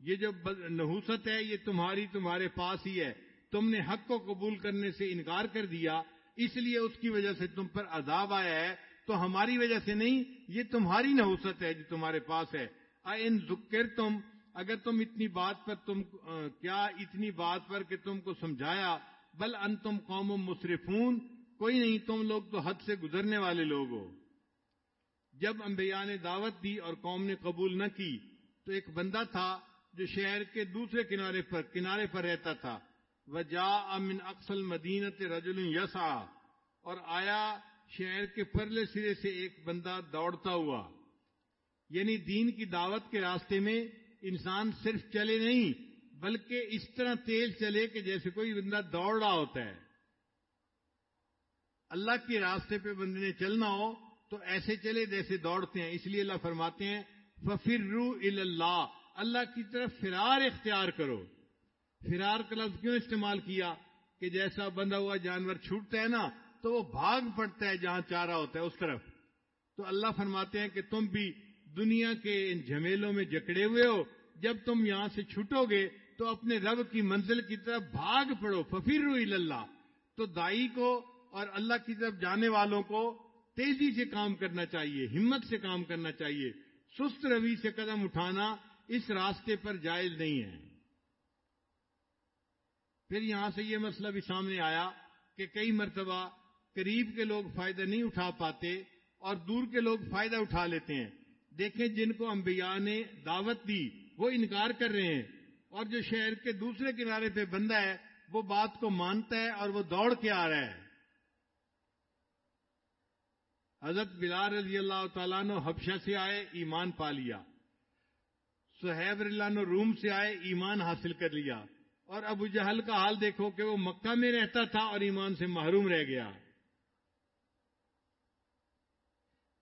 یہ جو نحوست ہے، یہ تمہاری تمہارے پاس ہی ہے۔ تم نے حق کو قبول کرنے سے انکار کر دیا۔ اس لیے اس کی وجہ سے تم پر عذاب آیا ہے، تو ہماری وجہ سے نہیں، یہ تمہاری نحوست ہے جو تمہارے پاس ہے۔ ان ذکر تم اگر تم اتنی بات پر تم کیا اتنی بات پر کہ تم کو سمجھایا، بل ان تم قوم مصرفون کوئی نہیں، تم لوگ تو حد سے گزرنے والے لوگ ہو۔ جب انبیاء نے دعوت دی اور قوم نے قبول نہ کی، تو ایک بندہ تھا جو شہر کے دوسرے کنارے پر کنارے پر رہتا تھا۔ وجا امن اکسل مدینت رجل یسا اور آیا شہر کے پرلے سرے سے ایک بندہ دوڑتا ہوا۔ یعنی دین کی دعوت کے راستے میں انسان صرف چلے نہیں، بلکہ اس طرح تیز چلے کہ جیسے کوئی بندہ دوڑ رہا ہوتا ہے۔ اللہ کے راستے پہ بندے نے چلنا ہو تو ایسے چلے جیسے دوڑتے ہیں۔ اس لیے اللہ فرماتے ہیں ففر رو اللہ اللہ کی طرف فرار اختیار کرو۔ فرار کا لفظ کیوں استعمال کیا کہ جیسا بندہ ہوا جانور چھوٹتا ہے نا، تو وہ بھاگ پڑتا ہے جہاں چارہ ہوتا ہے، اس طرف۔ تو اللہ فرماتے ہیں کہ تم بھی دنیا کے ان جھمیلوں میں جکڑے ہوئے ہو۔ جب تم یہاں سے چھوٹو گے تو اپنے رب کی منزل کی طرف بھاگ پڑو۔ ففیر اللہ تو دائی کو اور اللہ کی طرف جانے والوں کو تیزی سے کام کرنا چاہیے، ہمت سے کام کرنا چاہیے۔ سست روی سے قدم اٹھانا اس راستے پر جائز نہیں ہے۔ پھر یہاں سے یہ مسئلہ بھی سامنے آیا کہ کئی مرتبہ قریب کے لوگ فائدہ نہیں اٹھا پاتے اور دور کے لوگ فائدہ اٹھا لیتے ہیں۔ دیکھیں جن کو انبیاء نے دعوت دی، وہ انکار کر رہے ہیں۔ اور جو شہر کے دوسرے کنارے پہ بندہ ہے، وہ بات کو مانتا ہے اور وہ دوڑ کے آ رہا ہے۔ حضرت بلال رضی اللہ تعالیٰ نے حبشہ سے آئے، ایمان پا لیا۔ سہیب اللہ روم سے آئے، ایمان حاصل کر لیا۔ اور ابو جہل کا حال دیکھو کہ وہ مکہ میں رہتا تھا اور ایمان سے محروم رہ گیا۔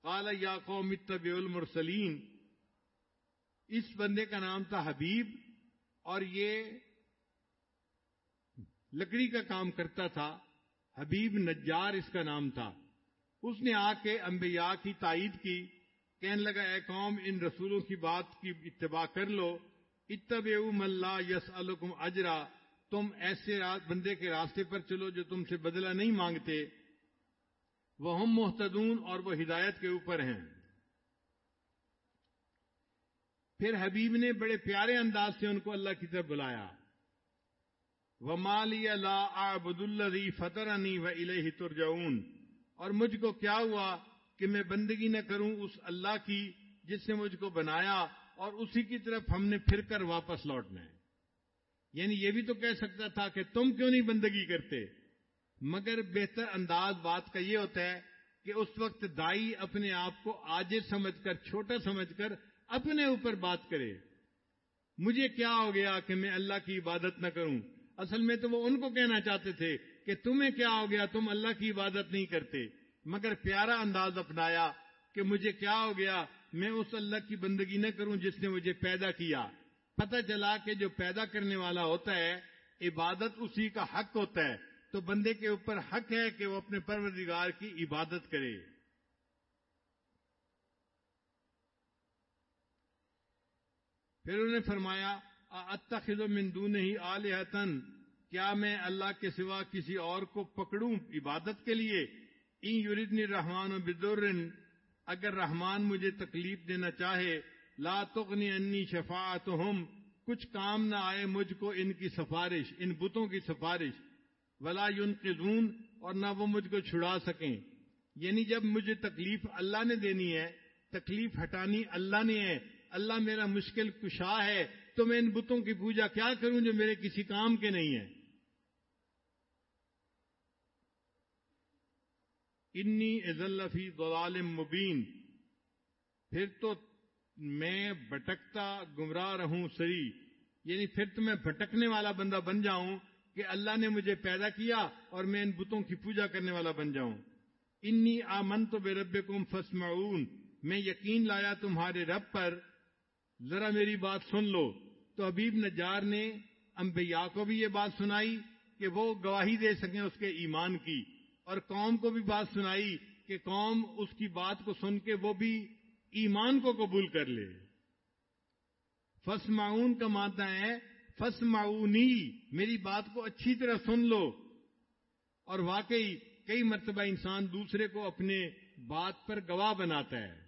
قال یا قوم اتبع المرسلین۔ اس بندے کا نام تھا حبیب اور یہ لکڑی کا کام کرتا تھا۔ حبیب نجار اس کا نام تھا۔ اس نے آ کے انبیاء کی تائید کی، کہنے لگا، اے قوم، ان رسولوں کی بات کی اتباع کر لو۔ اتب ملا یس الکم اجرا، تم ایسے بندے کے راستے پر چلو جو تم سے بدلہ نہیں مانگتے۔ وہ ہم محتدون اور وہ ہدایت کے اوپر ہیں۔ پھر حبیب نے بڑے پیارے انداز سے ان کو اللہ کی طرف بلایا۔ و مالی اللہ آبد الری فتح و الہ ترجعون۔ اور مجھ کو کیا ہوا کہ میں بندگی نہ کروں اس اللہ کی جس نے مجھ کو بنایا۔ اور اسی کی طرف ہم نے پھر کر واپس لوٹنا ہے۔ یعنی یہ بھی تو کہہ سکتا تھا کہ تم کیوں نہیں بندگی کرتے؟ مگر بہتر انداز بات کا یہ ہوتا ہے کہ اس وقت دائی اپنے آپ کو آج سمجھ کر، چھوٹا سمجھ کر اپنے اوپر بات کرے۔ مجھے کیا ہو گیا کہ میں اللہ کی عبادت نہ کروں؟ اصل میں تو وہ ان کو کہنا چاہتے تھے کہ تمہیں کیا ہو گیا؟ تم اللہ کی عبادت نہیں کرتے۔ مگر پیارا انداز اپنایا کہ مجھے کیا ہو گیا میں اس اللہ کی بندگی نہ کروں جس نے مجھے پیدا کیا۔ پتہ چلا کہ جو پیدا کرنے والا ہوتا ہے، عبادت اسی کا حق ہوتا ہے۔ تو بندے کے اوپر حق ہے کہ وہ اپنے پروردگار کی عبادت کرے۔ پھر انہوں نے فرمایا اتخذ من دونه الہتا کیا میں اللہ کے سوا کسی اور کو پکڑوں عبادت کے لیے؟ این یریدنی الرحمن بدر اگر رحمان مجھے تکلیف دینا چاہے، لا تغنی انی شفاعتهم کچھ کام نہ آئے مجھ کو ان کی سفارش، ان بتوں کی سفارش، ولا ينقذون اور نہ وہ مجھ کو چھڑا سکیں۔ یعنی جب مجھے تکلیف اللہ نے دینی ہے، تکلیف ہٹانی اللہ نے ہے، اللہ میرا مشکل کشا ہے، تو میں ان بتوں کی پوجا کیا کروں جو میرے کسی کام کے نہیں ہیں؟ انی عزلفی ضلال مبین۔ پھر تو میں بھٹکتا گمراہ رہوں سری۔ یعنی پھر تو میں بھٹکنے والا بندہ بن جاؤں کہ اللہ نے مجھے پیدا کیا اور میں ان بتوں کی پوجا کرنے والا بن جاؤں۔ انی آمن تو بے رب کم میں یقین لایا تمہارے رب پر۔ ذرا میری بات سن لو۔ تو حبیب نجار نے انبیاء کو بھی یہ بات سنائی کہ وہ گواہی دے سکیں اس کے ایمان کی۔ اور قوم کو بھی بات سنائی کہ قوم اس کی بات کو سن کے وہ بھی ایمان کو قبول کر لے۔ فس معاون کا ماتا ہے فس معاونی میری بات کو اچھی طرح سن لو۔ اور واقعی کئی مرتبہ انسان دوسرے کو اپنے بات پر گواہ بناتا ہے۔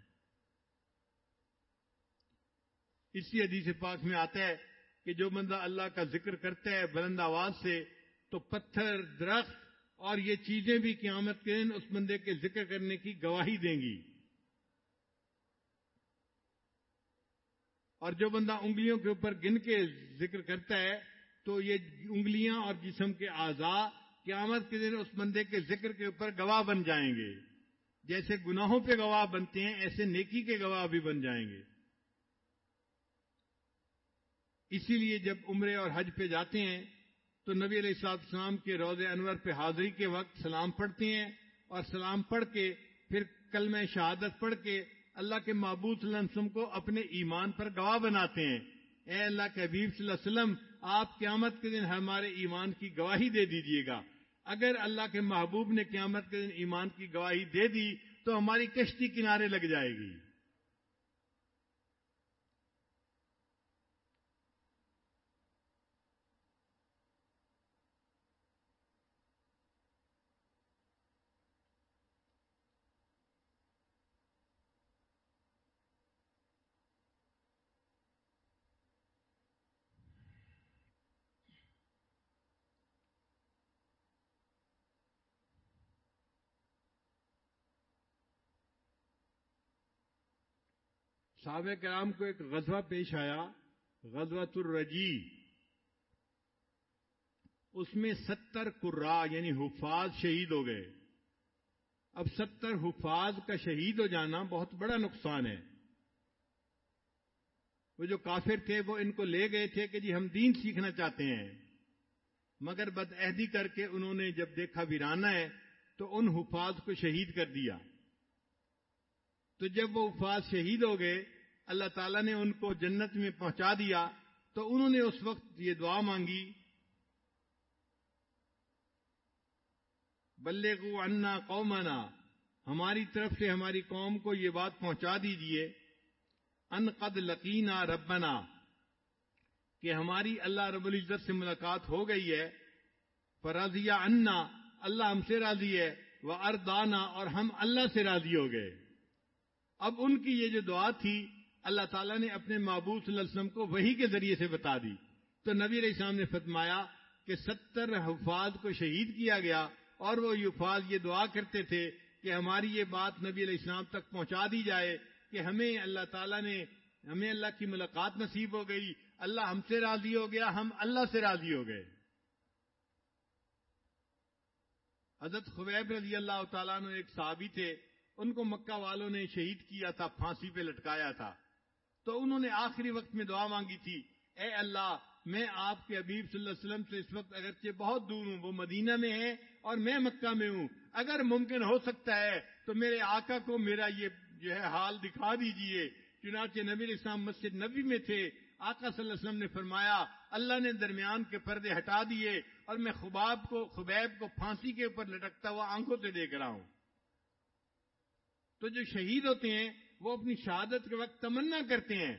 اسی حدیث پاک میں آتا ہے کہ جو بندہ اللہ کا ذکر کرتا ہے بلند آواز سے تو پتھر، درخت اور یہ چیزیں بھی قیامت کے دن اس بندے کے ذکر کرنے کی گواہی دیں گی۔ اور جو بندہ انگلیوں کے اوپر گن کے ذکر کرتا ہے، تو یہ انگلیاں اور جسم کے اعضاء قیامت کے دن اس بندے کے ذکر کے اوپر گواہ بن جائیں گے۔ جیسے گناہوں پہ گواہ بنتے ہیں، ایسے نیکی کے گواہ بھی بن جائیں گے۔ اسی لیے جب عمرے اور حج پہ جاتے ہیں تو نبی علیہ السلام السلام کے روز انور پہ حاضری کے وقت سلام پڑھتے ہیں اور سلام پڑھ کے پھر کلمہ شہادت پڑھ کے اللہ کے محبوب صلی اللہ علیہ وسلم کو اپنے ایمان پر گواہ بناتے ہیں۔ اے اللہ کے حبیب صلی اللہ علیہ وسلم، آپ قیامت کے دن ہمارے ایمان کی گواہی دے دیجیے گا۔ اگر اللہ کے محبوب نے قیامت کے دن ایمان کی گواہی دے دی، تو ہماری کشتی کنارے لگ جائے گی۔ صحابہ کرام کو ایک غزوہ پیش آیا غزوہ الرجی۔ اس میں ستر کرا یعنی حفاظ شہید ہو گئے۔ اب ستر حفاظ کا شہید ہو جانا بہت بڑا نقصان ہے۔ وہ جو کافر تھے، وہ ان کو لے گئے تھے کہ جی ہم دین سیکھنا چاہتے ہیں۔ مگر بد عہدی کر کے انہوں نے جب دیکھا ویرانہ ہے، تو ان حفاظ کو شہید کر دیا۔ تو جب وہ افاظ شہید ہو گئے اللہ تعالیٰ نے ان کو جنت میں پہنچا دیا تو انہوں نے اس وقت یہ دعا مانگی بلے کو انا قومنا، ہماری طرف سے ہماری قوم کو یہ بات پہنچا دیجیے ان قد لقینا ربنا، کہ ہماری اللہ رب العزت سے ملاقات ہو گئی ہے پر رضیا انا اللہ ہم سے راضی ہے وہ اردانا اور ہم اللہ سے راضی ہو گئے۔ اب ان کی یہ جو دعا تھی اللہ تعالیٰ نے اپنے محبوب صلی اللہ علیہ وسلم کو وہی کے ذریعے سے بتا دی۔ تو نبی علیہ السلام نے فتمایا کہ ستر حفاظ کو شہید کیا گیا اور وہ حفاظ یہ دعا کرتے تھے کہ ہماری یہ بات نبی علیہ السلام تک پہنچا دی جائے کہ ہمیں اللہ تعالیٰ نے، ہمیں اللہ کی ملاقات نصیب ہو گئی۔ اللہ ہم سے راضی ہو گیا، ہم اللہ سے راضی ہو گئے۔ حضرت خبیب رضی اللہ تعالیٰ نے ایک صحابی تھے، ان کو مکہ والوں نے شہید کیا تھا، پھانسی پہ لٹکایا تھا۔ تو انہوں نے آخری وقت میں دعا مانگی تھی، اے اللہ، میں آپ کے حبیب صلی اللہ علیہ وسلم سے اس وقت اگرچہ بہت دور ہوں، وہ مدینہ میں ہے اور میں مکہ میں ہوں۔ اگر ممکن ہو سکتا ہے تو میرے آقا کو میرا یہ جو ہے حال دکھا دیجیے۔ چنانچہ نبی اسلام مسجد نبی میں تھے۔ آقا صلی اللہ علیہ وسلم نے فرمایا، اللہ نے درمیان کے پردے ہٹا دیے اور میں خباب کو، خبیب کو پھانسی کے اوپر لٹکتا ہوا آنکھوں سے دیکھ رہا ہوں۔ تو جو شہید ہوتے ہیں وہ اپنی شہادت کے وقت تمنا کرتے ہیں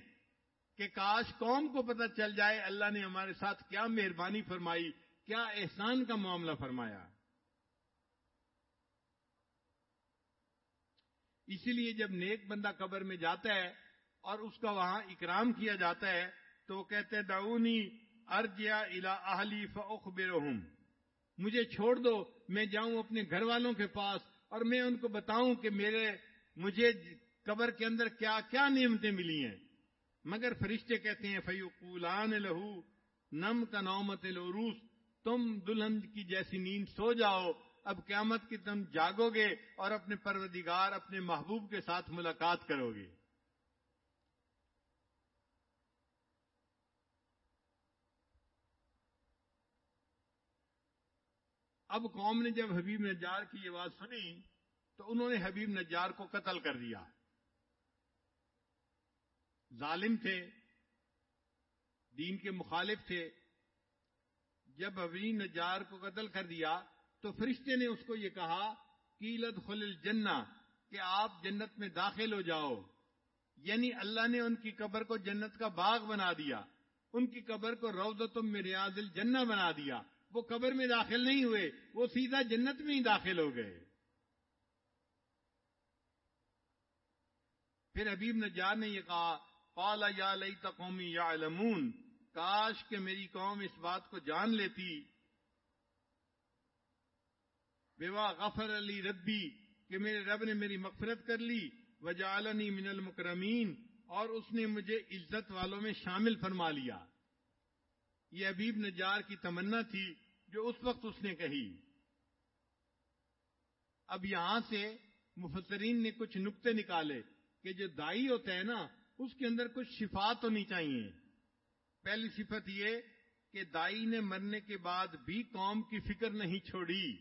کہ کاش قوم کو پتہ چل جائے اللہ نے ہمارے ساتھ کیا مہربانی فرمائی، کیا احسان کا معاملہ فرمایا۔ اسی لیے جب نیک بندہ قبر میں جاتا ہے اور اس کا وہاں اکرام کیا جاتا ہے، تو وہ کہتے دعونی ارجیا الا اہلی فاخبرهم مجھے چھوڑ دو، میں جاؤں اپنے گھر والوں کے پاس اور میں ان کو بتاؤں کہ میرے، مجھے قبر کے اندر کیا کیا نعمتیں ملی ہیں؟ مگر فرشتے کہتے ہیں فیقولان لہو نم کا نومت العروس تم دلہن کی جیسی نیند سو جاؤ، اب قیامت کی تم جاگو گے اور اپنے پروردگار، اپنے محبوب کے ساتھ ملاقات کرو گے۔ اب قوم نے جب حبیب نجار کی یہ بات سنی، تو انہوں نے حبیب نجار کو قتل کر دیا۔ ظالم تھے، دین کے مخالف تھے۔ جب حبیب نجار کو قتل کر دیا تو فرشتے نے اس کو یہ کہا کیلت خل الجنہ، کہ آپ جنت میں داخل ہو جاؤ۔ یعنی اللہ نے ان کی قبر کو جنت کا باغ بنا دیا، ان کی قبر کو روزتم میں ریاض الجنہ بنا دیا۔ وہ قبر میں داخل نہیں ہوئے، وہ سیدھا جنت میں ہی داخل ہو گئے۔ پھر حبیب نجار نے یہ کہا پالا یا لئی قومی یا کاش کہ میری قوم اس بات کو جان لیتی۔ بیوا غفر علی ربی، کہ میرے رب نے میری مغفرت کر لی۔ وجالنی من المکرمین، اور اس نے مجھے عزت والوں میں شامل فرما لیا۔ یہ ابیب نجار کی تمنا تھی جو اس وقت اس نے کہی۔ اب یہاں سے مفسرین نے کچھ نقطے نکالے کہ جو دائی ہوتا ہے نا اس کے اندر کچھ شفات ہونی چاہیے۔ پہلی صفت یہ کہ دائی نے مرنے کے بعد بھی قوم کی فکر نہیں چھوڑی۔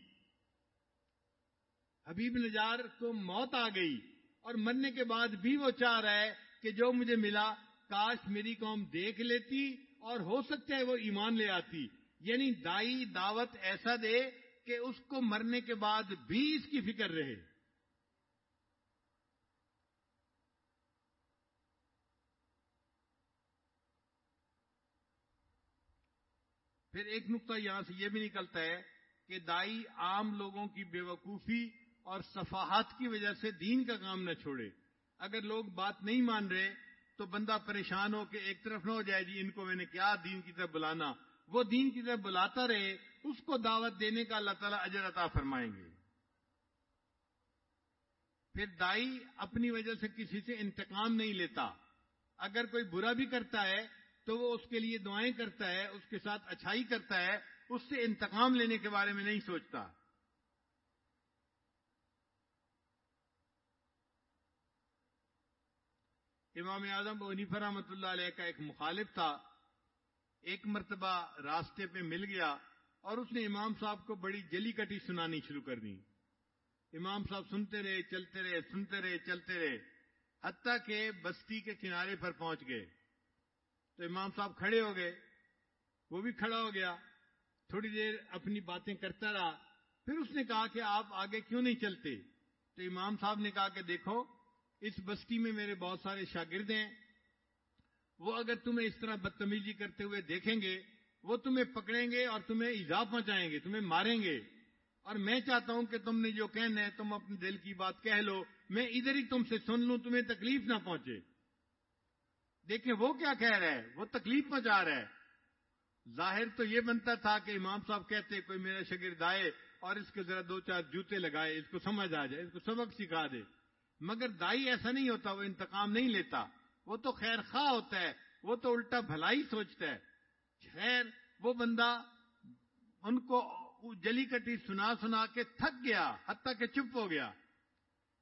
حبیب نجار کو موت آ گئی اور مرنے کے بعد بھی وہ چاہ رہا ہے کہ جو مجھے ملا، کاش میری قوم دیکھ لیتی اور ہو سکتا ہے وہ ایمان لے آتی۔ یعنی دائی دعوت ایسا دے کہ اس کو مرنے کے بعد بھی اس کی فکر رہے۔ پھر ایک نقطہ یہاں سے یہ بھی نکلتا ہے کہ دائی عام لوگوں کی بے وقوفی اور صفاحت کی وجہ سے دین کا کام نہ چھوڑے۔ اگر لوگ بات نہیں مان رہے تو بندہ پریشان ہو کے ایک طرف نہ ہو جائے جی ان کو میں نے کیا دین کی طرف بلانا؟ وہ دین کی طرف بلاتا رہے، اس کو دعوت دینے کا اللہ تعالیٰ اجر عطا فرمائیں گے۔ پھر دائی اپنی وجہ سے کسی سے انتقام نہیں لیتا۔ اگر کوئی برا بھی کرتا ہے تو وہ اس کے لیے دعائیں کرتا ہے، اس کے ساتھ اچھائی کرتا ہے، اس سے انتقام لینے کے بارے میں نہیں سوچتا۔ امام اعظم عنیفہ رحمۃ اللہ علیہ کا ایک مخالف تھا۔ ایک مرتبہ راستے پہ مل گیا اور اس نے امام صاحب کو بڑی جلی کٹی سنانی شروع کر دی۔ امام صاحب سنتے رہے، چلتے رہے، سنتے رہے، چلتے رہے، حتیٰ کہ بستی کے کنارے پر پہنچ گئے۔ تو امام صاحب کھڑے ہو گئے، وہ بھی کھڑا ہو گیا، تھوڑی دیر اپنی باتیں کرتا رہا۔ پھر اس نے کہا کہ آپ آگے کیوں نہیں چلتے؟ تو امام صاحب نے کہا کہ دیکھو، اس بستی میں میرے بہت سارے شاگرد ہیں، وہ اگر تمہیں اس طرح بدتمیزی کرتے ہوئے دیکھیں گے، وہ تمہیں پکڑیں گے اور تمہیں ایزا پہنچائیں گے، تمہیں ماریں گے۔ اور میں چاہتا ہوں کہ تم نے جو کہنا ہے، تم اپنے دل کی بات کہہ لو، میں ادھر ہی تم سے سن لوں، تمہیں تکلیف نہ پہنچے۔ دیکھیں وہ کیا کہہ رہا ہے وہ تکلیف پہنچا رہا ہے ظاہر تو یہ بنتا تھا کہ امام صاحب کہتے کوئی میرا شگرد آئے اور اس کے ذرا دو چار جوتے لگائے، اس کو سمجھ آ جائے، اس کو سبق سکھا دے۔ مگر دائی ایسا نہیں ہوتا، وہ انتقام نہیں لیتا۔ وہ تو خیر خواہ ہوتا ہے، وہ تو الٹا بھلائی سوچتا ہے۔ خیر، وہ بندہ ان کو جلی کٹی سنا سنا کے تھک گیا، حتیٰ کہ چپ ہو گیا۔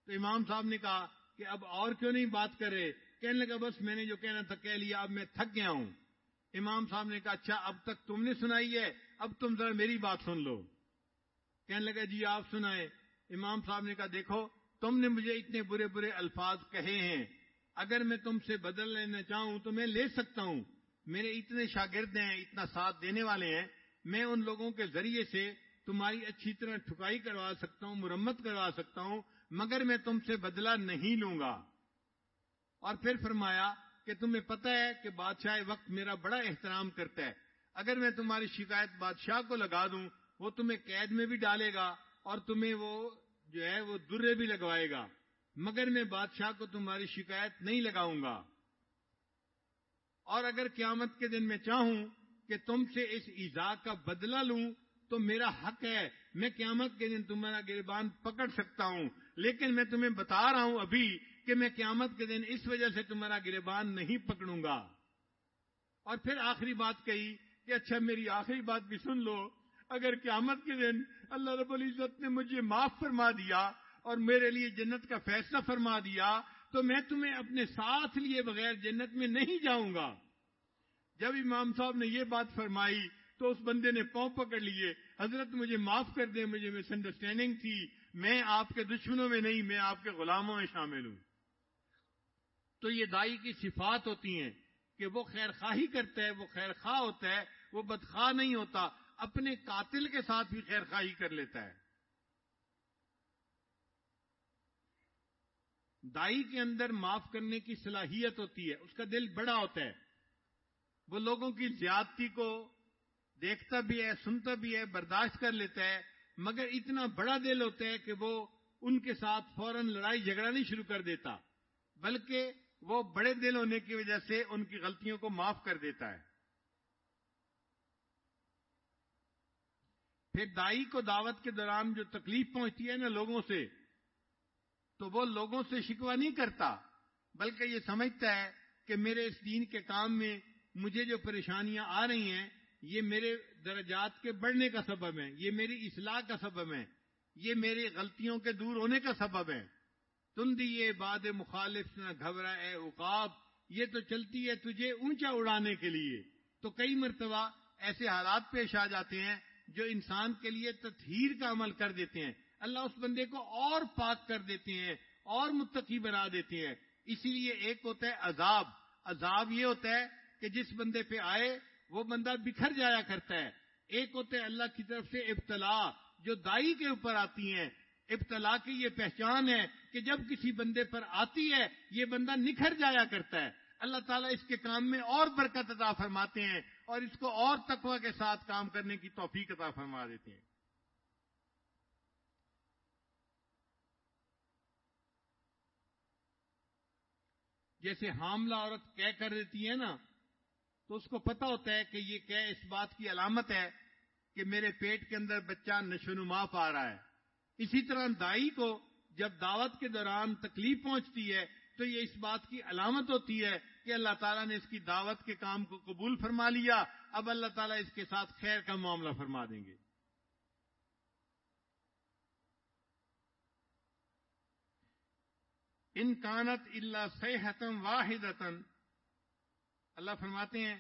تو امام صاحب نے کہا کہ اب اور کیوں نہیں بات کرے؟ کہنے لگا، بس میں نے جو کہنا تھا، کہہ لیا، اب میں تھک گیا ہوں۔ امام صاحب نے کہا اچھا اب تک تم نے سنائی ہے، اب تم ذرا میری بات سن لو۔ کہنے لگا جی آپ سنائے امام صاحب نے کہا، دیکھو، تم نے مجھے اتنے برے برے الفاظ کہے ہیں۔ اگر میں تم سے بدل لینا چاہوں تو میں لے سکتا ہوں۔ میرے اتنے شاگرد ہیں، اتنا ساتھ دینے والے ہیں۔ میں ان لوگوں کے ذریعے سے تمہاری اچھی طرح ٹھکائی کروا سکتا ہوں، مرمت کروا سکتا ہوں، مگر میں تم سے بدلہ نہیں لوں گا۔ اور پھر فرمایا کہ تمہیں پتہ ہے کہ بادشاہ وقت میرا بڑا احترام کرتا ہے۔ اگر میں تمہاری شکایت بادشاہ کو لگا دوں، وہ تمہیں قید میں بھی ڈالے گا اور تمہیں وہ جو ہے، وہ درے بھی لگوائے گا۔ مگر میں بادشاہ کو تمہاری شکایت نہیں لگاؤں گا۔ اور اگر قیامت کے دن میں چاہوں کہ تم سے اس ایزا کا بدلہ لوں، تو میرا حق ہے۔ میں قیامت کے دن تمہارا گربان پکڑ سکتا ہوں، لیکن میں تمہیں بتا رہا ہوں ابھی کہ میں قیامت کے دن اس وجہ سے تمہارا گربان نہیں پکڑوں گا۔ اور پھر آخری بات کہی کہ اچھا میری آخری بات بھی سن لو۔ اگر قیامت کے دن اللہ رب العزت نے مجھے معاف فرما دیا اور میرے لیے جنت کا فیصلہ فرما دیا تو میں تمہیں اپنے ساتھ لیے بغیر جنت میں نہیں جاؤں گا۔ جب امام صاحب نے یہ بات فرمائی تو اس بندے نے پاؤں پکڑ لیے۔ حضرت مجھے معاف کر دیں، مجھے مس انڈرسٹینڈنگ تھی۔ میں آپ کے دشمنوں میں نہیں، میں آپ کے غلاموں میں شامل ہوں۔ تو یہ دائی کی صفات ہوتی ہیں کہ وہ خیر خواہی کرتا ہے، وہ خیر خواہ ہوتا ہے، وہ بدخواہ نہیں ہوتا، اپنے قاتل کے ساتھ بھی خیر خواہی کر لیتا ہے۔ دائی کے اندر معاف کرنے کی صلاحیت ہوتی ہے، اس کا دل بڑا ہوتا ہے۔ وہ لوگوں کی زیادتی کو دیکھتا بھی ہے، سنتا بھی ہے، برداشت کر لیتا ہے، مگر اتنا بڑا دل ہوتا ہے کہ وہ ان کے ساتھ فوراً لڑائی جھگڑا نہیں شروع کر دیتا۔ بلکہ وہ بڑے دل ہونے کی وجہ سے ان کی غلطیوں کو معاف کر دیتا ہے۔ پھر دائی کو دعوت کے دوران جو تکلیف پہنچتی ہے نا لوگوں سے، تو وہ لوگوں سے شکوا نہیں کرتا، بلکہ یہ سمجھتا ہے کہ میرے اس دین کے کام میں مجھے جو پریشانیاں آ رہی ہیں، یہ میرے درجات کے بڑھنے کا سبب ہے یہ میری اصلاح کا سبب ہے یہ میری غلطیوں کے دور ہونے کا سبب ہے تم دیے باد مخالف نہ گھبرا، اے اقاب یہ تو چلتی ہے تجھے اونچا اڑانے کے لیے۔ تو کئی مرتبہ ایسے حالات پیش آ جاتے ہیں جو انسان کے لیے تطہیر کا عمل کر دیتے ہیں۔ اللہ اس بندے کو اور پاک کر دیتے ہیں، اور متقی بنا دیتے ہیں۔ اسی لیے ایک ہوتا ہے عذاب۔ عذاب یہ ہوتا ہے کہ جس بندے پہ آئے، وہ بندہ بکھر جایا کرتا ہے۔ ایک ہوتا ہے اللہ کی طرف سے ابتلا جو دائی کے اوپر آتی ہیں ابتلا کی یہ پہچان ہے کہ جب کسی بندے پر آتی ہے، یہ بندہ نکھر جایا کرتا ہے۔ اللہ تعالیٰ اس کے کام میں اور برکت عطا فرماتے ہیں اور اس کو اور تقوی کے ساتھ کام کرنے کی توفیق عطا فرما دیتے ہیں۔ جیسے حاملہ عورت کہہ کر دیتی ہے نا، تو اس کو پتا ہوتا ہے کہ یہ کہہ اس بات کی علامت ہے کہ میرے پیٹ کے اندر بچہ نشو نما پا رہا ہے۔ اسی طرح دائی کو جب دعوت کے دوران تکلیف پہنچتی ہے، تو یہ اس بات کی علامت ہوتی ہے کہ اللہ تعالیٰ نے اس کی دعوت کے کام کو قبول فرما لیا۔ اب اللہ تعالیٰ اس کے ساتھ خیر کا معاملہ فرما دیں گے۔ ان کانت اللہ صحتم واحد اللہ فرماتے ہیں،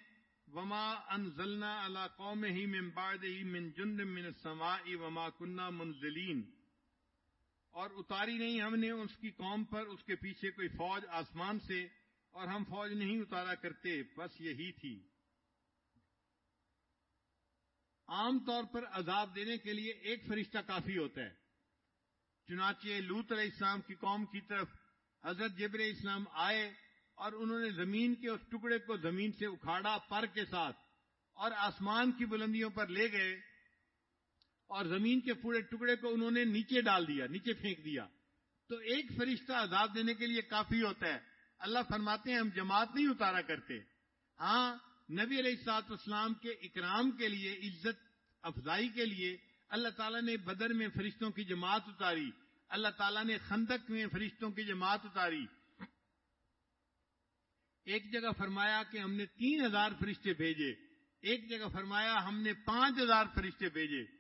وما انزلنا اللہ قوم ہی من بعد ہی من جند من سما وما کنہ منزلین۔ اور اتاری نہیں، ہم نے اس کی قوم پر، اس کے پیچھے کوئی فوج آسمان سے، اور ہم فوج نہیں اتارا کرتے، بس یہی تھی۔ عام طور پر عذاب دینے کے لیے ایک فرشتہ کافی ہوتا ہے۔ چنانچہ لوت علیہ السلام کی قوم کی طرف حضرت جبر اسلام آئے، اور انہوں نے زمین کے اس ٹکڑے کو زمین سے اکھاڑا پر کے ساتھ، اور آسمان کی بلندیوں پر لے گئے۔ اور زمین کے پورے ٹکڑے کو انہوں نے نیچے ڈال دیا، نیچے پھینک دیا۔ تو ایک فرشتہ عذاب دینے کے لیے کافی ہوتا ہے۔ اللہ فرماتے ہیں، ہم جماعت نہیں اتارا کرتے۔ ہاں نبی علیہ السلاط اسلام کے اکرام کے لیے، عزت، افزائی کے لیے اللہ تعالیٰ نے بدر میں فرشتوں کی جماعت اتاری۔ اللہ تعالیٰ نے خندق میں فرشتوں کی جماعت اتاری۔ ایک جگہ فرمایا کہ ہم نے تین ہزار فرشتے بھیجے۔ ایک جگہ فرمایا ہم نے پانچ ہزار فرشتے بھیجے۔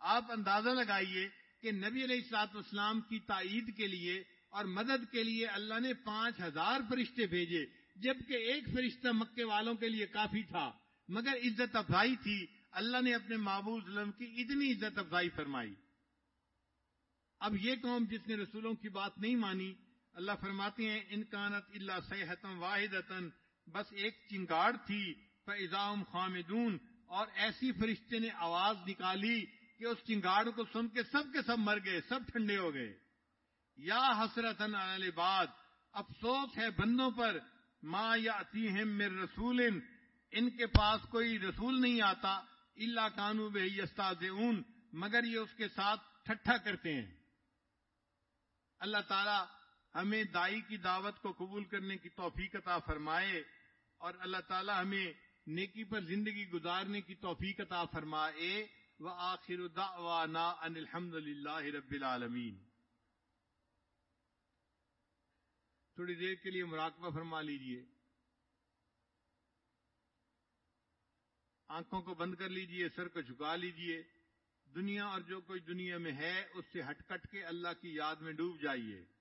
آپ اندازہ لگائیے کہ نبی علیہ السلاط اسلام کی تائید کے لیے اور مدد کے لیے اللہ نے پانچ ہزار فرشتے بھیجے، جبکہ ایک فرشتہ مکے والوں کے لیے کافی تھا۔ مگر عزت افزائی تھی۔ اللہ نے اپنے محبوب ظلم کی اتنی عزت افزائی فرمائی۔ اب یہ قوم جس نے رسولوں کی بات نہیں مانی، اللہ فرماتے ہیں انکانت اللہ صحتم واحد بس ایک چنگاڑ تھی فضام خامدون اور ایسی فرشتے نے آواز نکالی کہ اس چنگاڑ کو سن کے سب کے سب مر گئے، سب ٹھنڈے ہو گئے۔ یا حسرت بعد افسوس ہے بندوں پر ماں یا رسول ان کے پاس کوئی رسول نہیں آتا اللہ کانو بے مگر یہ اس کے ساتھ ٹھٹھا کرتے ہیں۔ اللہ تعالی ہمیں دائی کی دعوت کو قبول کرنے کی توفیق عطا فرمائے، اور اللہ تعالی ہمیں نیکی پر زندگی گزارنے کی توفیق عطا فرمائے۔ وآخر دعوانا ان الحمد للہ رب العالمین۔ تھوڑی دیر کے لیے مراقبہ فرما لیجیے۔ آنکھوں کو بند کر لیجیے، سر کو جھکا لیجیے۔ دنیا اور جو کوئی دنیا میں ہے، اس سے ہٹ کٹ کے اللہ کی یاد میں ڈوب جائیے۔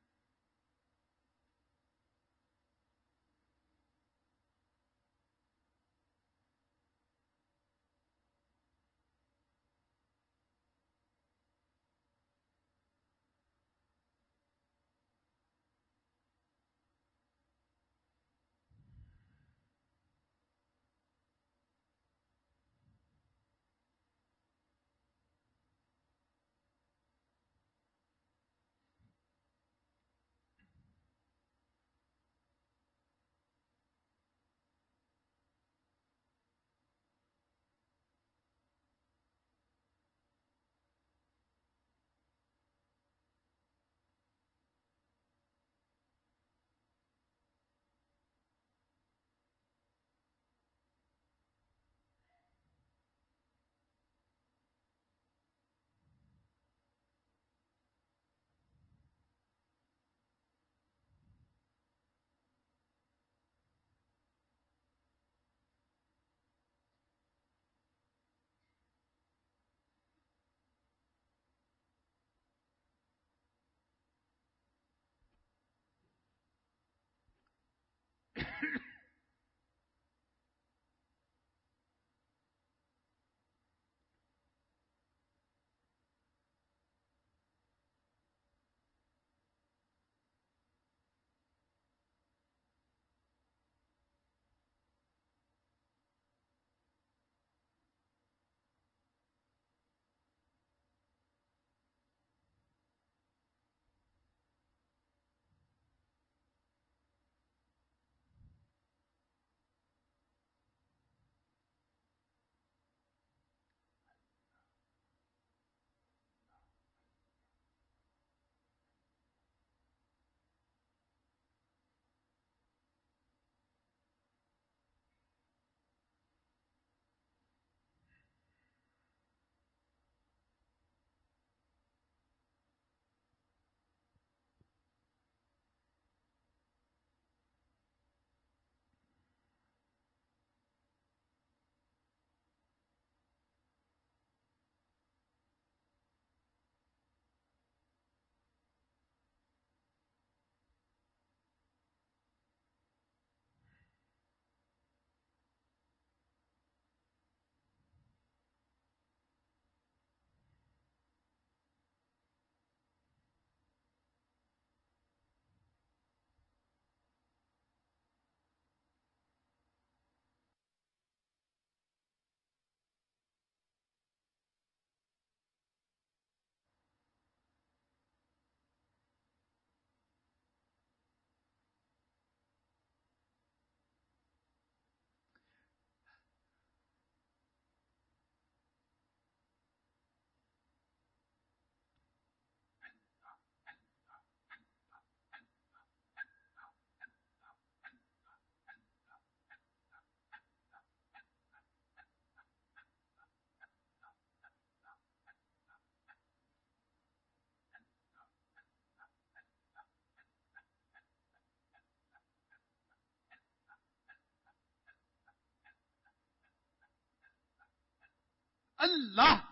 اللہ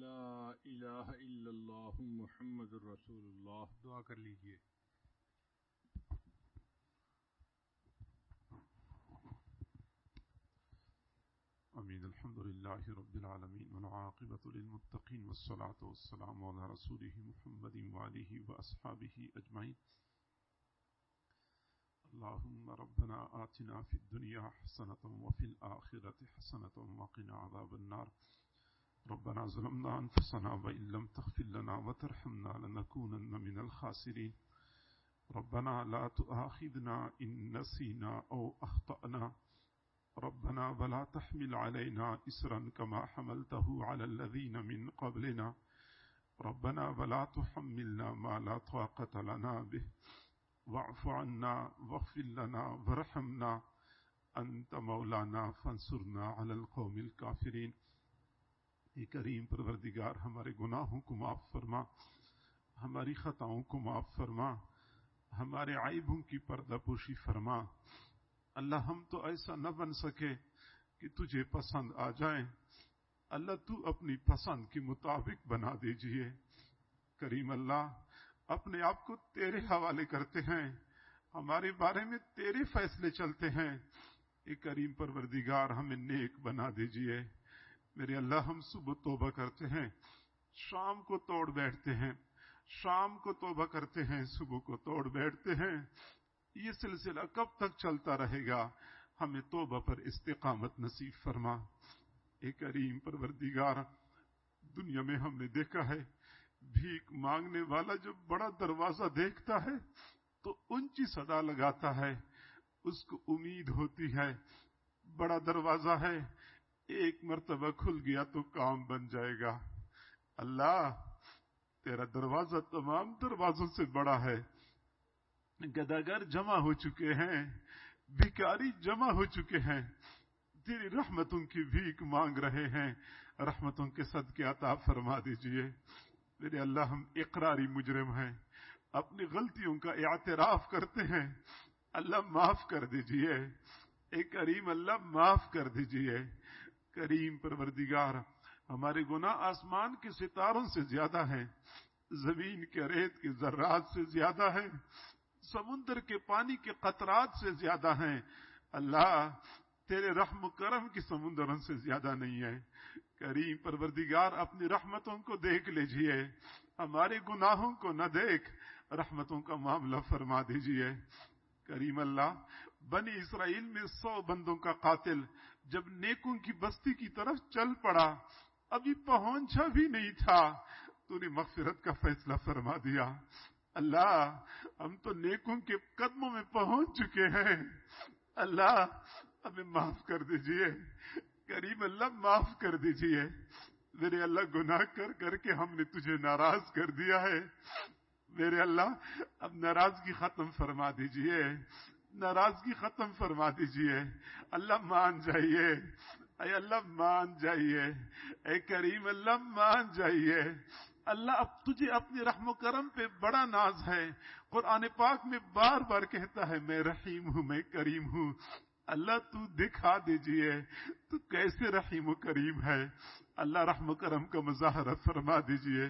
لا الہ إلا اللہ محمد الرسول اللہ دعا کر لیجئے۔ آمین الحمد لله رب العالمين والعاقبة للمتقين والصلاة والسلام على رسوله محمد وعليه وأصحابه أجمعين اللهم ربنا آتنا في الدنيا حسنة وفي الآخرة حسنة وقنا عذاب النار. ربنا ظلمنا أنفسنا وإن لم تغفر لنا وترحمنا لنكونن من الخاسرين. ربنا لا تؤاخذنا إن نسينا أو أخطأنا. ربنا ولا تحمل علينا إسرا كما حملته على الذين من قبلنا. ربنا ولا تحملنا ما لا طاقة لنا به. واعف عنا واغفر لنا وارحمنا. أنت مولانا فانصرنا على القوم الكافرين. اے کریم پروردگار، ہمارے گناہوں کو معاف فرما، ہماری خطاؤں کو معاف فرما، ہمارے عیبوں کی پردہ پوشی فرما۔ اللہ، ہم تو ایسا نہ بن سکے کہ تجھے پسند آ جائیں۔ اللہ، تو اپنی پسند کے مطابق بنا دیجیے کریم اللہ، اپنے آپ کو تیرے حوالے کرتے ہیں۔ ہمارے بارے میں تیرے فیصلے چلتے ہیں۔ اے کریم پروردگار، ہمیں نیک بنا دیجیے میرے اللہ ہم صبح توبہ کرتے ہیں۔ شام کو توڑ بیٹھتے ہیں۔ شام کو توبہ کرتے ہیں، صبح کو توڑ بیٹھتے ہیں۔ یہ سلسلہ کب تک چلتا رہے گا؟ ہمیں توبہ پر استقامت نصیب فرما۔ ایک کریم پروردگار، دنیا میں ہم نے دیکھا ہے، بھیک مانگنے والا جو بڑا دروازہ دیکھتا ہے، تو اونچی صدا لگاتا ہے۔ اس کو امید ہوتی ہے۔ بڑا دروازہ ہے۔ ایک مرتبہ کھل گیا تو کام بن جائے گا۔ اللہ، تیرا دروازہ تمام دروازوں سے بڑا ہے۔ گداگر جمع ہو چکے ہیں، بھکاری جمع ہو چکے ہیں۔ تیری رحمتوں کی بھیک مانگ رہے ہیں۔ رحمتوں کے صدقے عطا فرما دیجیے۔ میرے اللہ، ہم اقراری مجرم ہیں۔ اپنی غلطیوں کا اعتراف کرتے ہیں۔ اللہ، معاف کر دیجیے۔ اے کریم، اللہ، معاف کر دیجیے۔ کریم پروردگار، ہمارے گناہ آسمان کے ستاروں سے زیادہ ہیں، زمین کے ریت کے ذرات سے زیادہ ہیں، سمندر کے پانی کے قطرات سے زیادہ ہیں۔ اللہ تیرے رحم کرم کی سمندروں سے زیادہ نہیں ہے۔ کریم پروردگار، اپنی رحمتوں کو دیکھ لیجیے۔ ہمارے گناہوں کو نہ دیکھ، رحمتوں کا معاملہ فرما دیجیے۔ کریم اللہ، بنی اسرائیل میں سو بندوں کا قاتل جب نیکوں کی بستی کی طرف چل پڑا، ابھی پہنچا بھی نہیں تھا، تو نے مغفرت کا فیصلہ فرما دیا۔ اللہ، ہم تو نیکوں کے قدموں میں پہنچ چکے ہیں۔ اللہ، ہمیں معاف کر دیجیے۔ کریم اللہ، معاف کر دیجیے۔ میرے اللہ، گناہ کر کر کے ہم نے تجھے ناراض کر دیا ہے۔ میرے اللہ اب ناراضگی ختم فرما دیجیے۔ ناراضگی ختم فرما دیجیے۔ اللہ مان جائیے۔ اے اللہ مان جائیے۔ اے کریم اللہ مان جائیے۔ اللہ اب تجھے اپنی رحم و کرم پہ بڑا ناز ہے۔ قرآن پاک میں بار بار کہتا ہے، میں رحیم ہوں، میں کریم ہوں۔ اللہ تو دکھا دیجیے، تو کیسے رحیم و کریم ہے؟ اللہ رحم و کرم کا مظاہرہ فرما دیجیے۔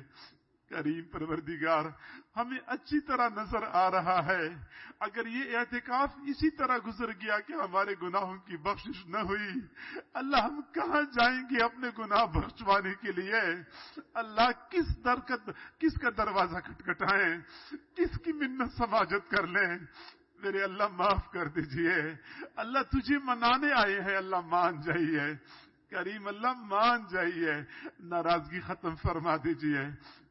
کریم پروردگار، ہمیں اچھی طرح نظر آ رہا ہے۔ اگر یہ اعتکاف اسی طرح گزر گیا کہ ہمارے گناہوں کی بخشش نہ ہوئی، اللہ ہم کہاں جائیں گے اپنے گناہ بخشوانے کے لیے؟ اللہ کس درکت، کس کا دروازہ کھٹکھٹائیں؟ کس کی منت سماجت کر لیں؟ میرے اللہ معاف کر دیجیے۔ اللہ تجھے منانے آئے ہیں، اللہ مان جائیے۔ کریم اللہ مان جائیے۔ ناراضگی ختم فرما دیجیے۔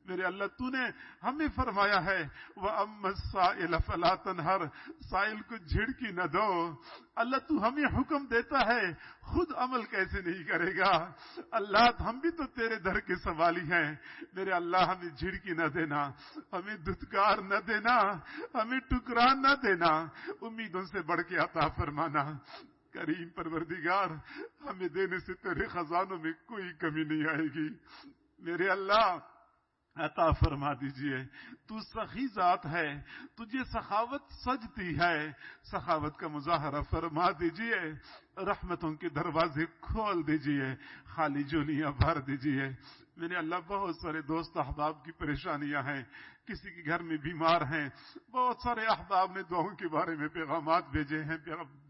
میرے اللہ تو نے ہمیں فرمایا ہے وہ ام سائل فلا تنہر سائل کو جھڑکی نہ دو۔ اللہ تو ہمیں حکم دیتا ہے، خود عمل کیسے نہیں کرے گا؟ اللہ، ہم بھی تو تیرے در کے سوالی ہیں۔ میرے اللہ، ہمیں جھڑکی نہ دینا، ہمیں دھتکار نہ دینا، ہمیں ٹکرا نہ دینا۔ امیدوں سے بڑھ کے عطا فرمانا۔ کریم پروردگار، ہمیں دینے سے تیرے خزانوں میں کوئی کمی نہیں آئے گی۔ میرے اللہ عطا فرما دیجیے۔ تو سخی ذات ہے، تجھے سخاوت سجتی ہے۔ سخاوت کا مظاہرہ فرما دیجیے۔ رحمتوں کے دروازے کھول دیجیے۔ خالی جولیاں بھر دیجیے۔ میرے اللہ بہت سارے دوست احباب کی پریشانیاں ہیں، کسی کے گھر میں بیمار ہیں۔ بہت سارے احباب نے دعاؤں کے بارے میں پیغامات بھیجے ہیں۔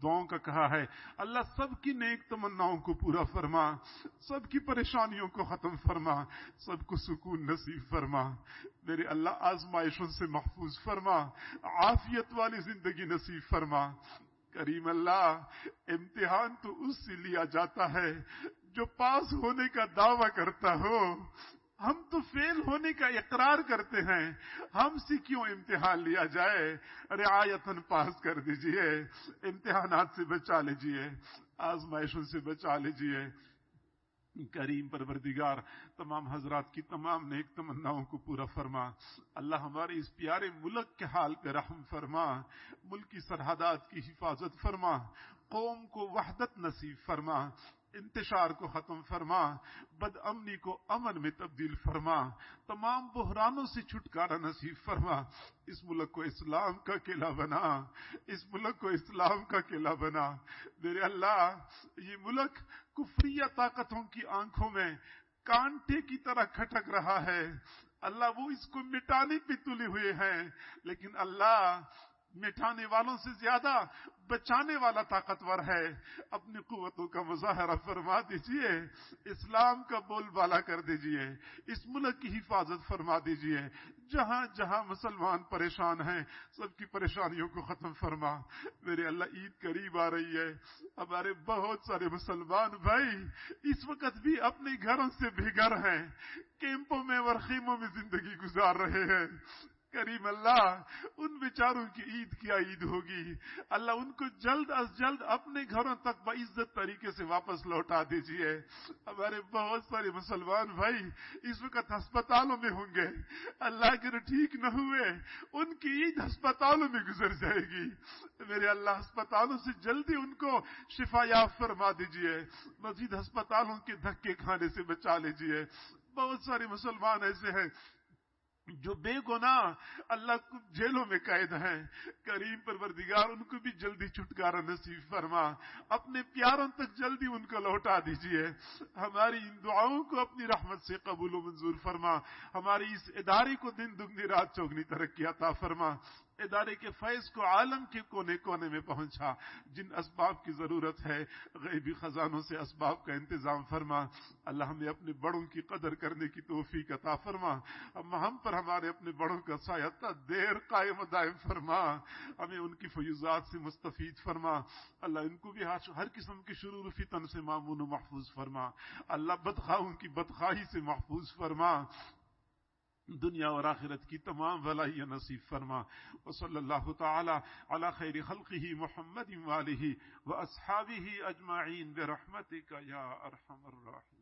دعاؤں کا کہا ہے، اللہ سب کی نیک تمناؤں کو پورا فرما، سب کی پریشانیوں کو ختم فرما، سب کو سکون نصیب فرما۔ میرے اللہ آزمائشوں سے محفوظ فرما، عافیت والی زندگی نصیب فرما۔ کریم اللہ، امتحان تو اس سے لیا جاتا ہے۔ جو پاس ہونے کا دعوی کرتا ہو، ہم تو فیل ہونے کا اقرار کرتے ہیں۔ ہم سے کیوں امتحان لیا جائے؟ رعایتن پاس کر دیجیے، امتحانات سے بچا لیجیے، آزمائشوں سے بچا لیجیے۔ کریم پروردگار، تمام حضرات کی تمام نیک تمناؤں کو پورا فرما۔ اللہ ہمارے اس پیارے ملک کے حال پہ رحم فرما ملک کی سرحدات کی حفاظت فرما، قوم کو وحدت نصیب فرما۔ انتشار کو ختم فرما، بد امنی کو امن میں تبدیل فرما، تمام بحرانوں سے چھٹکارا نصیب فرما، اس ملک کو اسلام کا قلعہ بنا، اس ملک کو اسلام کا قلعہ بنا۔ میرے اللہ، یہ ملک کفری طاقتوں کی آنکھوں میں کانٹے کی طرح کھٹک رہا ہے۔ اللہ وہ اس کو مٹانے پہ تلے ہوئے ہیں، لیکن اللہ مٹھانے والوں سے زیادہ بچانے والا طاقتور ہے۔ اپنی قوتوں کا مظاہرہ فرما دیجیے، اسلام کا بول بالا کر دیجیے، اس ملک کی حفاظت فرما دیجیے۔ جہاں جہاں مسلمان پریشان ہیں، سب کی پریشانیوں کو ختم فرما۔ میرے اللہ، عید قریب آ رہی ہے۔ ہمارے بہت سارے مسلمان بھائی، اس وقت بھی اپنے گھروں سے بھگر ہیں۔ کیمپوں میں ورخیموں میں زندگی گزار رہے ہیں۔ کریم اللہ، ان بیچاروں کی عید کیا عید ہوگی؟ اللہ ان کو جلد از جلد اپنے گھروں تک بعزت طریقے سے واپس لوٹا دیجیے ہمارے بہت سارے مسلمان بھائی اس وقت ہسپتالوں میں ہوں گے۔ اللہ کے ٹھیک نہ ہوئے، ان کی عید ہسپتالوں میں گزر جائے گی۔ میرے اللہ، ہسپتالوں سے جلدی ان کو شفا یاب فرما دیجیے مزید ہسپتالوں کے دھکے کھانے سے بچا لیجیے بہت سارے مسلمان ایسے ہیں جو بے گناہ اللہ جیلوں میں قید ہیں، کریم پروردگار ان کو بھی جلدی چھٹکارا نصیب فرما۔ اپنے پیاروں تک جلدی ان کو لوٹا دیجیے۔ ہماری ان دعاؤں کو اپنی رحمت سے قبول و منظور فرما۔ ہماری اس ادارے کو دن دگنی رات چوگنی ترقی عطا فرما۔ ادارے کے فیض کو عالم کے کونے کونے میں پہنچا۔ جن اسباب کی ضرورت ہے، غیبی خزانوں سے اسباب کا انتظام فرما۔ اللہ ہمیں اپنے بڑوں کی قدر کرنے کی توفیق عطا فرما۔ ہم پر ہمارے اپنے بڑوں کا سایہ دیر قائم دائم فرما۔ ہمیں ان کی فیوزات سے مستفید فرما۔ اللہ ان کو بھی ہر قسم کی شرور فتن سے معمون و محفوظ فرما۔ اللہ بدخواہوں کی بدخواہی سے محفوظ فرما۔ دنیا اور آخرت کی تمام بھلائی نصیب فرما۔ و صلی اللہ تعالی علی خیر خلقه محمد واله و اصحابه اجمعین برحمتک یا ارحم الراحمین۔